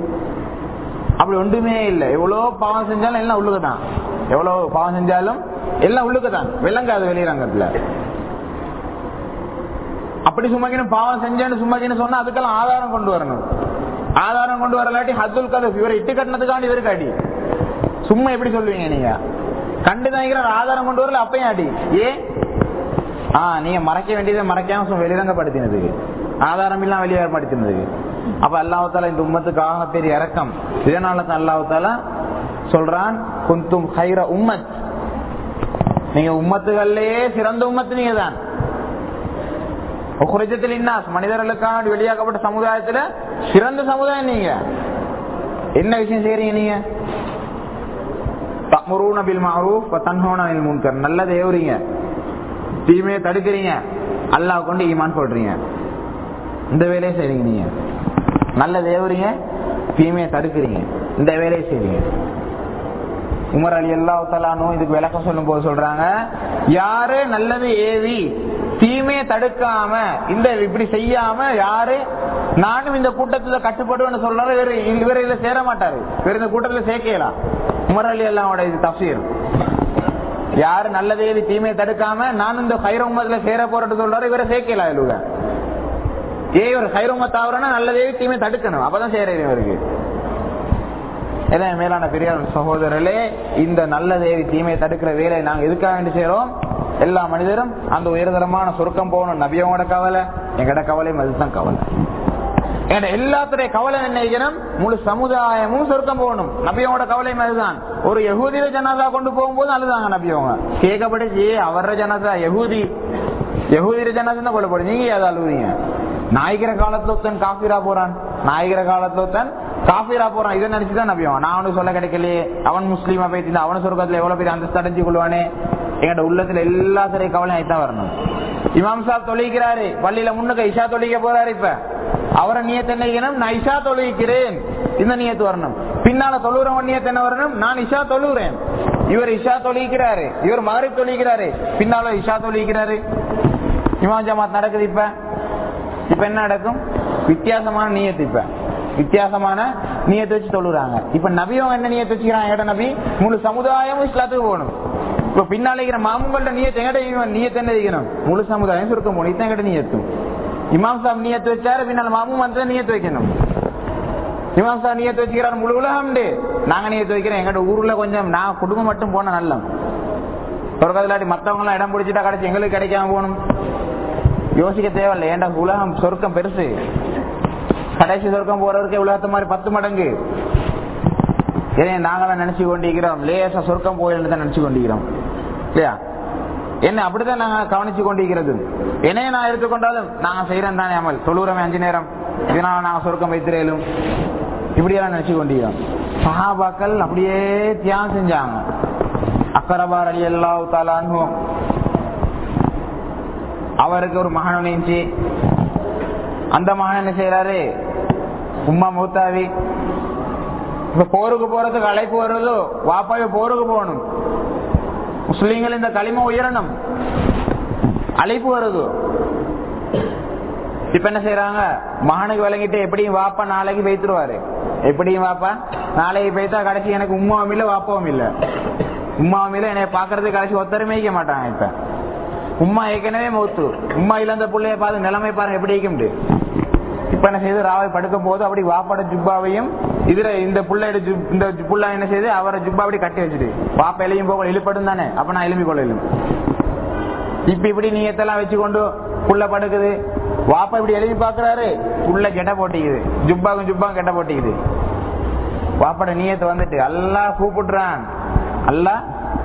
அப்படி ஒன்றுமே இல்லை. எவ்வளவு பாவம் செஞ்சாலும் எல்லாம் உள்ளுக்குதான். எவ்வளவு பாவம் செஞ்சாலும் எல்லாம் உள்ளுக்குதான். விளங்காது வெளியரங்கத்துல. அப்படி சும்மாக்கினும் பாவம் செஞ்சேன்னு சும்மாக்கின்னு சொன்னா அதுக்கெல்லாம் ஆதாரம் கொண்டு வரணும். ஆதாரம் கொண்டு வரலாட்டி ஹத்துல் கதப் இவரை இட்டு கட்டினதுக்காண்டி இவருக்கு அடி. சும்மா எப்படி சொல்லுவீங்க நீங்க? கண்டுதான் ஆதாரம் கொண்டு வரல அப்பயும் அடி. ஏன் ஆஹ் நீங்க மறைக்க வேண்டியதை மறைக்காம சும்மா வெளிரங்கப்படுத்தினதுக்கு ஆதாரம் இல்லாம வெளியேறப்படுத்தினதுக்கு அப்ப அல்லாஹால இந்த உம்மத்துக்காக பெரிய இறக்கம் இதனால தான் அல்லாஹால சொல்றான் குந்தும் ஹைர உம்மத். நீங்க உம்மத்துகள்லயே சிறந்த உம்மத்து நீங்க தான் குறைச்சத்தில் இன்னாஸ் மனிதர்களுக்காக வெளியாக்கப்பட்ட சமுதாயத்துல சிறந்த சமுதாயம் நீங்க. என்ன விஷயம் செய்யறீங்க நீங்க? தமுரூன பில் மாரூஃப் தன்ஹோன முன்கர் நல்லதை ஏவுறீங்க. தீமையை தடுக்கிறீங்க. அல்லாஹ் கொண்டு ஈமான் சொல்றீங்க இந்த வேலையை செய்றீங்க நீங்க. நல்லதை ஏவுறீங்க தீமையை தடுக்கிறீங்க. இந்த வேலையை செய்றீங்க. உமர் அலி அல்லாஹாலும் இதுக்கு விளக்கம் சொல்லும் போது சொல்றாங்க யாரு நல்லது ஏவி தீமையை தடுக்காம இந்த இப்படி செய்யாம யாரு? நானும் இந்த கூட்டத்துல கட்டுப்படுவேன்னு சொல்றாரு இவர் இவர் இதுல சேர மாட்டாரு இவர் இந்த கூட்டத்துல சேர்க்கலாம் உமர் அலி அல்லாவோட இது தப்சீர் யாரு நல்லது ஏவி தீமையை தடுக்காம நானும் இந்த ஹைர உமத்துல சேர போறது சொல்றாரு இவரை சேர்க்கலாம் இவங்க ஏ ஒரு ஹைர உமத் ஆகுறனா நல்லதேவி தீமையை தடுக்கணும். அப்பதான் சேரேன் இவருக்கு. மேலான பெரியார் சகோதரர்களே இந்த நல்ல தேவி தீமையை தடுக்கிற வேலையை நாங்க எதுக்காக வேண்டி செய்யறோம் எல்லா மனிதரும் அந்த உயர்தரமான சொர்க்கம் போகணும். நபியோட கவலை எங்கட கவலையும் அதுதான் கவலை. எங்கட எல்லாத்துடைய கவலை நினைக்கணும் முழு சமுதாயமும் சொருக்கம் போகணும். நபியோட கவலையும் அதுதான். ஒரு யகுதிர ஜனதா கொண்டு போகும்போது அழுதாங்க நபியவங்க கேட்கப்பட்டுச்சு அவர ஜனதா யகுதி. யகுதிர ஜனதா கொல்லப்படும் நீங்க அதை அழுவீங்க நாயகர காலத்துல ஒருத்தன் காஃபிரா போறான். நாயகர காலத்துல ஒருத்தன் காஃபிரா போறான். இதை நினைச்சுதான் நம்பியும் நான் அவனுக்கு சொல்ல கிடைக்கலையே. அவன் முஸ்லீமா போயிட்டு அவனு சொர்க்கத்துல எவ்வளவு பேர் அந்த அடைஞ்சு கொள்வானே? எங்கட உள்ளத்துல எல்லா சரி கவலையும் வரணும். இமாம் சாப் தொழிக்கிறாரு பள்ளியில முன்னுக்கு இஷா தொழிக்க போறாரு இப்ப. அவரை நீயத்தை என்ன நான் இஷா தொழுகிறேன் இந்த நீயத்து வரணும். பின்னால தொழுறவன் நீயத்து என்ன வரணும்? நான் இஷா தொழுகிறேன் இவர் இஷா தொழிக்கிறாரு இவர் மகரி தொழிக்கிறாரு பின்னால இஷா தொழிக்கிறாரு இமாம் ஜமாத் நடக்குது இப்ப. இப்ப என்ன நடக்கும்? வித்தியாசமான நீயத்து இப்ப. வித்தியாசமான நீயத்தை வச்சு தொழுறாங்க. இப்ப நபியும் என்ன நீயத்தை வச்சுக்கிறாங்க எட நபி? முழு சமுதாயமும் இஸ்லாத்துக்கு போகணும். இப்ப பின்னால மாமுங்கள்ட்ட நீயத்து எங்கட நீயத்து என்ன வைக்கணும் முழு சமுதாயம் சுருக்கம் போகணும் இதான் எங்கட நீயத்தும் இமாம் சாப் நீயத்து வச்சாரு பின்னால மாமும் வந்து நீயத்து வைக்கணும். இமாம் சாப் நீயத்து வச்சுக்கிறார் முழு உலகம் நாங்க நீயத்து வைக்கிறோம் எங்கட ஊர்ல கொஞ்சம் நான் குடும்பம் மட்டும் போன நல்ல சொர்க்கத்திலாட்டி மத்தவங்க எல்லாம் இடம் பிடிச்சிட்டா கிடைச்சி எங்களுக்கு கிடைக்காம போகணும். யோசிக்க தேவையில்லை ஏன்டா உலகம் சொர்க்கம் பெருசு. கடைசி சொர்க்கம் போறவருக்கே உலகத்த மாதிரி பத்து மடங்கு. இதே நாங்களாம் நினைச்சு கொண்டிருக்கிறோம் லேசா சொர்க்கம் போயிருந்து தான் நினைச்சு கொண்டிருக்கிறோம். இல்லையா? என்ன அப்படிதான் நாங்க கவனிச்சு கொண்டிருக்கிறது. என்னைய நான் எடுத்துக்கொண்டாலும் நாங்க செய்யறோம் தானே அமல். தொழுறோம் அஞ்சு நேரம். இதனால நாங்க சொர்க்கம் வைத்திரையிலும். இப்படியெல்லாம் நினைச்சு கொண்டிருக்கோம் சஹாபாக்கள் அப்படியே தியாகம் செஞ்சாங்க. அக்கரபார் அலி அல்லா தாலான்னு அவருக்கு ஒரு மகன் இருந்துச்சு. அந்த மகன் என்ன செய்யறாரு உமா மூத்தாவி. இப்ப போருக்கு போறதுக்கு அழைப்பு வருவதோ வாப்பாவே போருக்கு போகணும். முஸ்லீம்கள் இந்த களிம உயரணும். அழைப்பு வருது. இப்ப என்ன செய்யறாங்க மகனுக்கு விளங்கிட்டு எப்படியும் வாப்பா நாளைக்கு வைத்துருவாரு எப்படியும் வாப்பா? நாளைக்கு வைத்தா கடைசி எனக்கு உமாவும் இல்ல வாப்பாவும் இல்ல. உமாவும் இல்ல என்னை பாக்குறது கடைசி ஒத்தருமே வைக்க மாட்டாங்க இப்ப. உமா ஏற்கனவே மௌத்து. உமா இழந்த பிள்ளைய பார்த்து நிலைமை பாருங்க எப்படி இருக்க முடியும்? என்ன செய்து ராவை படுக்கும் போது அப்படி வாப்பாட ஜுப்பாவையும் இதுல இந்த புள்ளையோட இந்த புள்ள என்ன செய்து அவரை ஜுப்பா அப்படி கட்டி வச்சுட்டு. பாப்பா எளியும் போக இழுப்படும் தானே அப்ப நான் எலும்பி கொள்ள இப்ப இப்படி நீயத்தெல்லாம் வச்சு கொண்டு புள்ள படுக்குது. வாப்பா இப்படி எழுதி பாக்குறாரு புள்ள கெட்ட போட்டிக்குது. ஜுப்பாக்கும் ஜுப்பாக்கும் கெட்ட போட்டிக்குது. வாப்பாட நீயத்தை வந்துட்டு எல்லாம் கூப்பிடுறான் அல்லா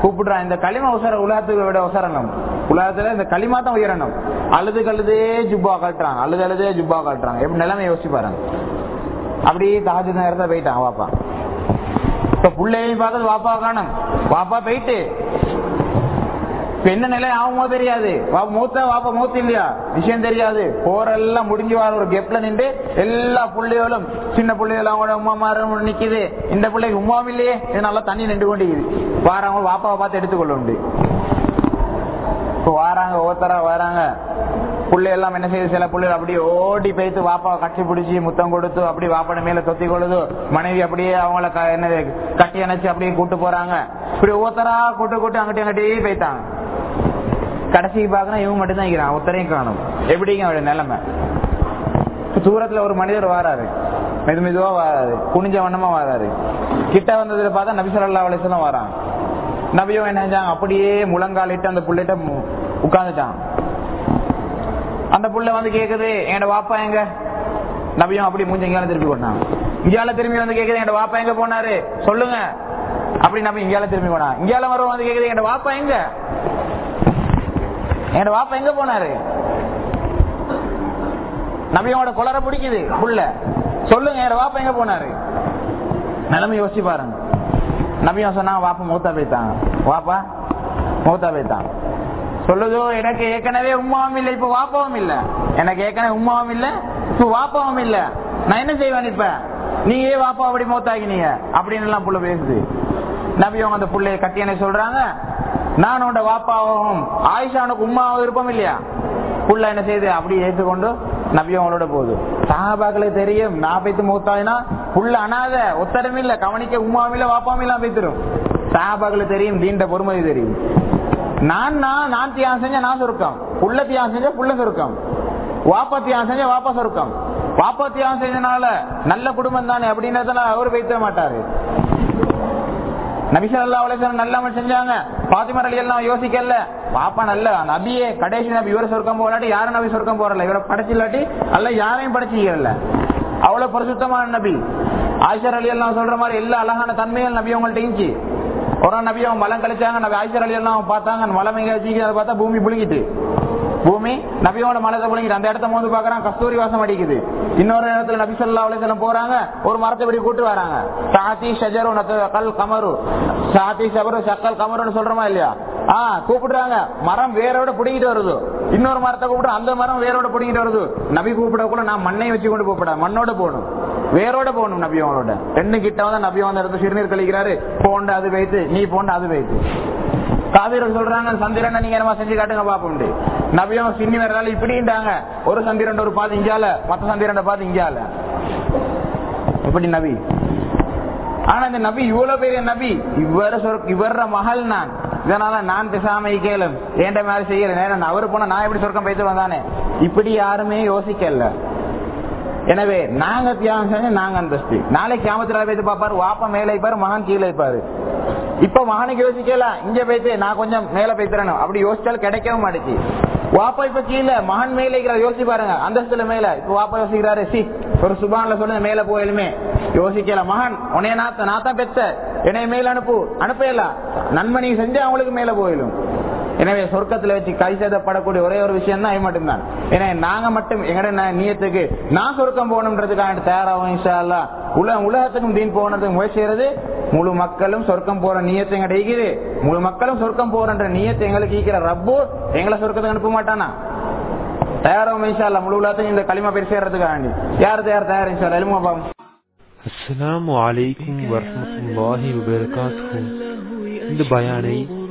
கூப்பிடுறான். இந்த களிம உசர உலகத்துக்கு விட உசரணும் உலகத்துல இந்த களிமா தான் உயரணும் அழுது கழுதே ஜுப்பா கட்டுறான். அழுது அழுதே ஜுப்பா கட்டுறான். எப்படி நிலைமை யோசிச்சு பாருங்க. அப்படியே தாஜு நேரத்தை போயிட்டான். வாப்பா. இப்ப பிள்ளையும் பார்த்தது வாப்பா காணும். வாப்பா போயிட்டு. இப்ப என்ன நிலை ஆகுமோ தெரியாது. வாப்பா மூத்தா வாப்பா மூத்த இல்லையா? விஷயம் தெரியாது. போரெல்லாம் முடிஞ்சு வர ஒரு கெப்ல நின்று எல்லா புள்ளைகளும் சின்ன பிள்ளைகளும் அவங்களோட உமா மாறும் நிக்குது. இந்த பிள்ளைக்கு உமாவும் இல்லையே. நல்லா தண்ணி நின்று கொண்டு வாரவங்க வாப்பாவை பார்த்து எடுத்துக்கொள்ள உண்டு இப்போ வாராங்க ஒவ்வொருத்தரா வராங்க. புள்ளை எல்லாம் என்ன செய்யுது சில புள்ளைகள் அப்படியே ஓடி போய்த்து வாப்பாவை கட்டி பிடிச்சி முத்தம் கொடுத்து அப்படி வாப்பாட மேல தொத்தி கொள்ளுது மனைவி அப்படியே அவங்கள க- கட்டி அணைச்சு அப்படியே கூட்டு போறாங்க. இப்படி ஒவ்வொருத்தரா கூட்டு கூட்டு அங்கிட்ட அங்கிட்டே போய்த்தாங்க. கடைசிக்கு பாக்கணும் இவன் மட்டும் தான் இருக்கிறான் ஒருத்தரையும் காணும். எப்படிங்க அவருடைய நிலைமை? தூரத்துல ஒரு மனிதர் வாராரு. மெது மெதுவா வாராரு. குனிஞ்ச வண்ணமா வராரு. கிட்ட வந்ததுல பார்த்தா நபி ஸல்லல்லாஹு வரான். நபியும் என்ன செஞ்சாங்க அப்படியே முழங்காலிட்டு அந்த புள்ளைகிட்ட உட்காந்துட்டான் அந்த புள்ள வந்து கேக்குது என் வாப்பா எங்க? நபியும் அப்படி மூஞ்சி இங்கால திருப்பி போனான் இங்கால திரும்பி வந்து கேக்குது என் வாப்பா எங்க போனாரு? சொல்லுங்க. அப்படி நபி இங்கால திரும்பி போனா இங்கால வர வந்து கேக்குது என் வாப்பா எங்க? என் வாப்பா எங்க போனாரு? நபியோட குளர பிடிக்குது புள்ள. சொல்லுங்க என் வாப்பா எங்க போனாரு? நிலைமை யோசிச்சு பாருங்க. நபியம் சொன்னாங்க வாப்பா மூத்தா போய்த்தாங்க வாப்பா மூத்தா போய்த்தான் சொல்லுதோ எனக்கு ஏற்கனவே உமாவும் இல்ல இப்ப வாப்பாவும் இல்ல. எனக்கு ஏற்கனவே உமாவும் இல்ல இப்ப வாப்பாவும் இல்ல. நான் என்ன செய்வேன் இப்ப? நீ ஏன் வாப்பா அப்படி மூத்தாகினீங்க அப்படின்னு எல்லாம் புள்ள பேசுது. நபி அவங்க அந்த புள்ளைய கட்டி என்ன சொல்றாங்க. நான் உண்ட வாப்பாவும் ஆயிஷா உனக்கு உமாவும் விருப்பம் இல்லையா? புள்ள என்ன செய்யுது அப்படி ஏற்றுக்கொண்டு நபி அவங்களோட போகுது. சஹாபாக்களுக்கு தெரியும் நான் பைத்து முகத்தாயினா புள்ள அனாத ஒத்தடமே இல்ல கவனிக்க உமாவும் இல்ல வாப்பாவும் இல்லாம பைத்துரும் சஹாபாக்களுக்கு தெரியும் தீண்ட பொறுமதி தெரியும். நான் நான் நான் தியாகம் செஞ்ச நான் சொருக்கம். புள்ள தியாகம் செஞ்ச புள்ள சொருக்கம். வாப்பா தியாகம் செஞ்ச வாப்பா சொருக்கம். வாப்பா தியாகம் செஞ்சனால நல்ல குடும்பம் தானே அப்படின்றதுல அவரு வைத்த மாட்டாரு. நபிசல் அல்லா அலிஸ்லாம் நல்ல செஞ்சாங்க. பாத்திமர் அலி எல்லாம் யோசிக்கல. பாப்பா நல்ல நபியே கடைசி நபி இவரை சொர்க்கம் போகலாட்டி யாரும் நபி சொர்க்கம் போறல? இவரை படைச்சில்லாட்டி அல்ல யாரையும் படைச்சிக்கல. அவ்வளவு பரிசுத்தமான நபி. ஆயிஷர் அலி எல்லாம் சொல்ற மாதிரி எல்லா அழகான தன்மைகள் நபி அவங்கள்ட்ட இருந்துச்சு. ஒரு நபி அவங்க மலம் கழிச்சாங்க நபி ஆயிஷர் அலி எல்லாம் பார்த்தாங்க மலம் எங்க அதை பார்த்தா பூமி புழுங்கிட்டு. பூமி நபியோட மலத்தை புழுங்கிட்டு அந்த இடத்த மோந்து பாக்குறான் கஸ்தூரி வாசம் அடிக்குது. இன்னொரு இடத்துல நபி சொல்லா அலிசல்லம் போறாங்க ஒரு மரத்தை இப்படி கூட்டு வராங்க. சாத்தி ஷஜரு கல் கமரு. சாத்தி ஷபரு சக்கல் கமருன்னு சொல்றோமா இல்லையா? ஆஹ் கூப்பிடுறாங்க. மரம் வேரோட புடிங்கிட்டு வருது. இன்னொரு மரத்தை கூப்பிட்டு அந்த மரம் வேரோட புடிங்கிட்டு வருது. நபி கூப்பிட கூட நான் மண்ணை வச்சு கொண்டு கூப்பிட மண்ணோட போகணும். வேரோட போகணும் நபி அவனோட. ரெண்டு கிட்ட வந்து நபி வந்து இடத்துல சிறுநீர் கழிக்கிறாரு போண்டு அது வைத்து நீ போண்டு அது வைத்து. காவிரர் சொல்றாங்க சந்திரன் நீங்க என்னமா செஞ்சு காட்டுங்க பாப்போம் நபியம் சின்னி வரனால இப்படின்றாங்க. ஒரு சந்திரன் ஒரு பாதி இங்கால மத்த சந்திரன் பாதி இங்கால எப்படி நபி? ஆனா இந்த நபி இவ்வளவு பெரிய நபி. இவர இவர மகள் நான். இதனால நான் பேசாம கேளும் ஏண்ட மாதிரி செய்யல. ஏன்னா அவரு போனா நான் எப்படி சொர்க்கம் போயிட்டு வந்தானே இப்படி யாருமே யோசிக்கல. எனவே நாங்க தியாகம் செஞ்சு நாங்க அந்தஸ்து. நாளைக்கு கியாமத்துல போயிட்டு பாப்பாரு வாப்ப மேலே இருப்பாரு மகன் கீழே இருப்பாரு இப்ப மகனுக்கு யோசிக்கலாம் இங்க பேசு நான் கொஞ்சம் மேல பேசுறேன் அப்படி யோசிச்சாலும் கிடைக்கவும் மாட்டுச்சு. வாப்பா இப்ப கீழே மகன் மேல யோசிச்சு பாருங்க அந்தஸ்துல மேல. இப்ப வாப்பா யோசிக்கிறாரு சி ஒரு சுபான்ல சொல்லுங்க மேல போயிலுமே யோசிக்கல மகன் உனைய நாத்த நான் தான் பெத்த. என்னைய மேல அனுப்பு. அனுப்பலாம் நன்மணி செஞ்சு அவங்களுக்கு மேல போயிடும் எனவே சொர்க்கத்துல வச்சு கை சேதப்படக்கூடிய ஒரே ஒரு விஷயம் தான் மட்டும்தான். எனவே நாங்க மட்டும் எங்கட நீயத்துக்கு நான் சொர்க்கம் போகணுன்றதுக்காக தயாராகும் இன்ஷா அல்லா உலக உலகத்துக்கும் தீன் போகணுன்றதுக்கு முயற்சி செய்யறது முழு மக்களும் சொர்க்கம் போற நீயத்தை எங்க ஈக்குது. முழு மக்களும் சொர்க்கம் போறன்ற நீயத்தை எங்களுக்கு ஈக்கிற ரப்பு எங்களை சொர்க்கத்துக்கு அனுப்ப மாட்டானா? தயாராகும் இன்ஷா முழு உலகத்தையும் இந்த களிமா பேர் சேர்றதுக்காண்டி யார் தயார் தயார் இன்ஷா எலுமா பாவம் வபரகாத்துஹு. இந்த பயானை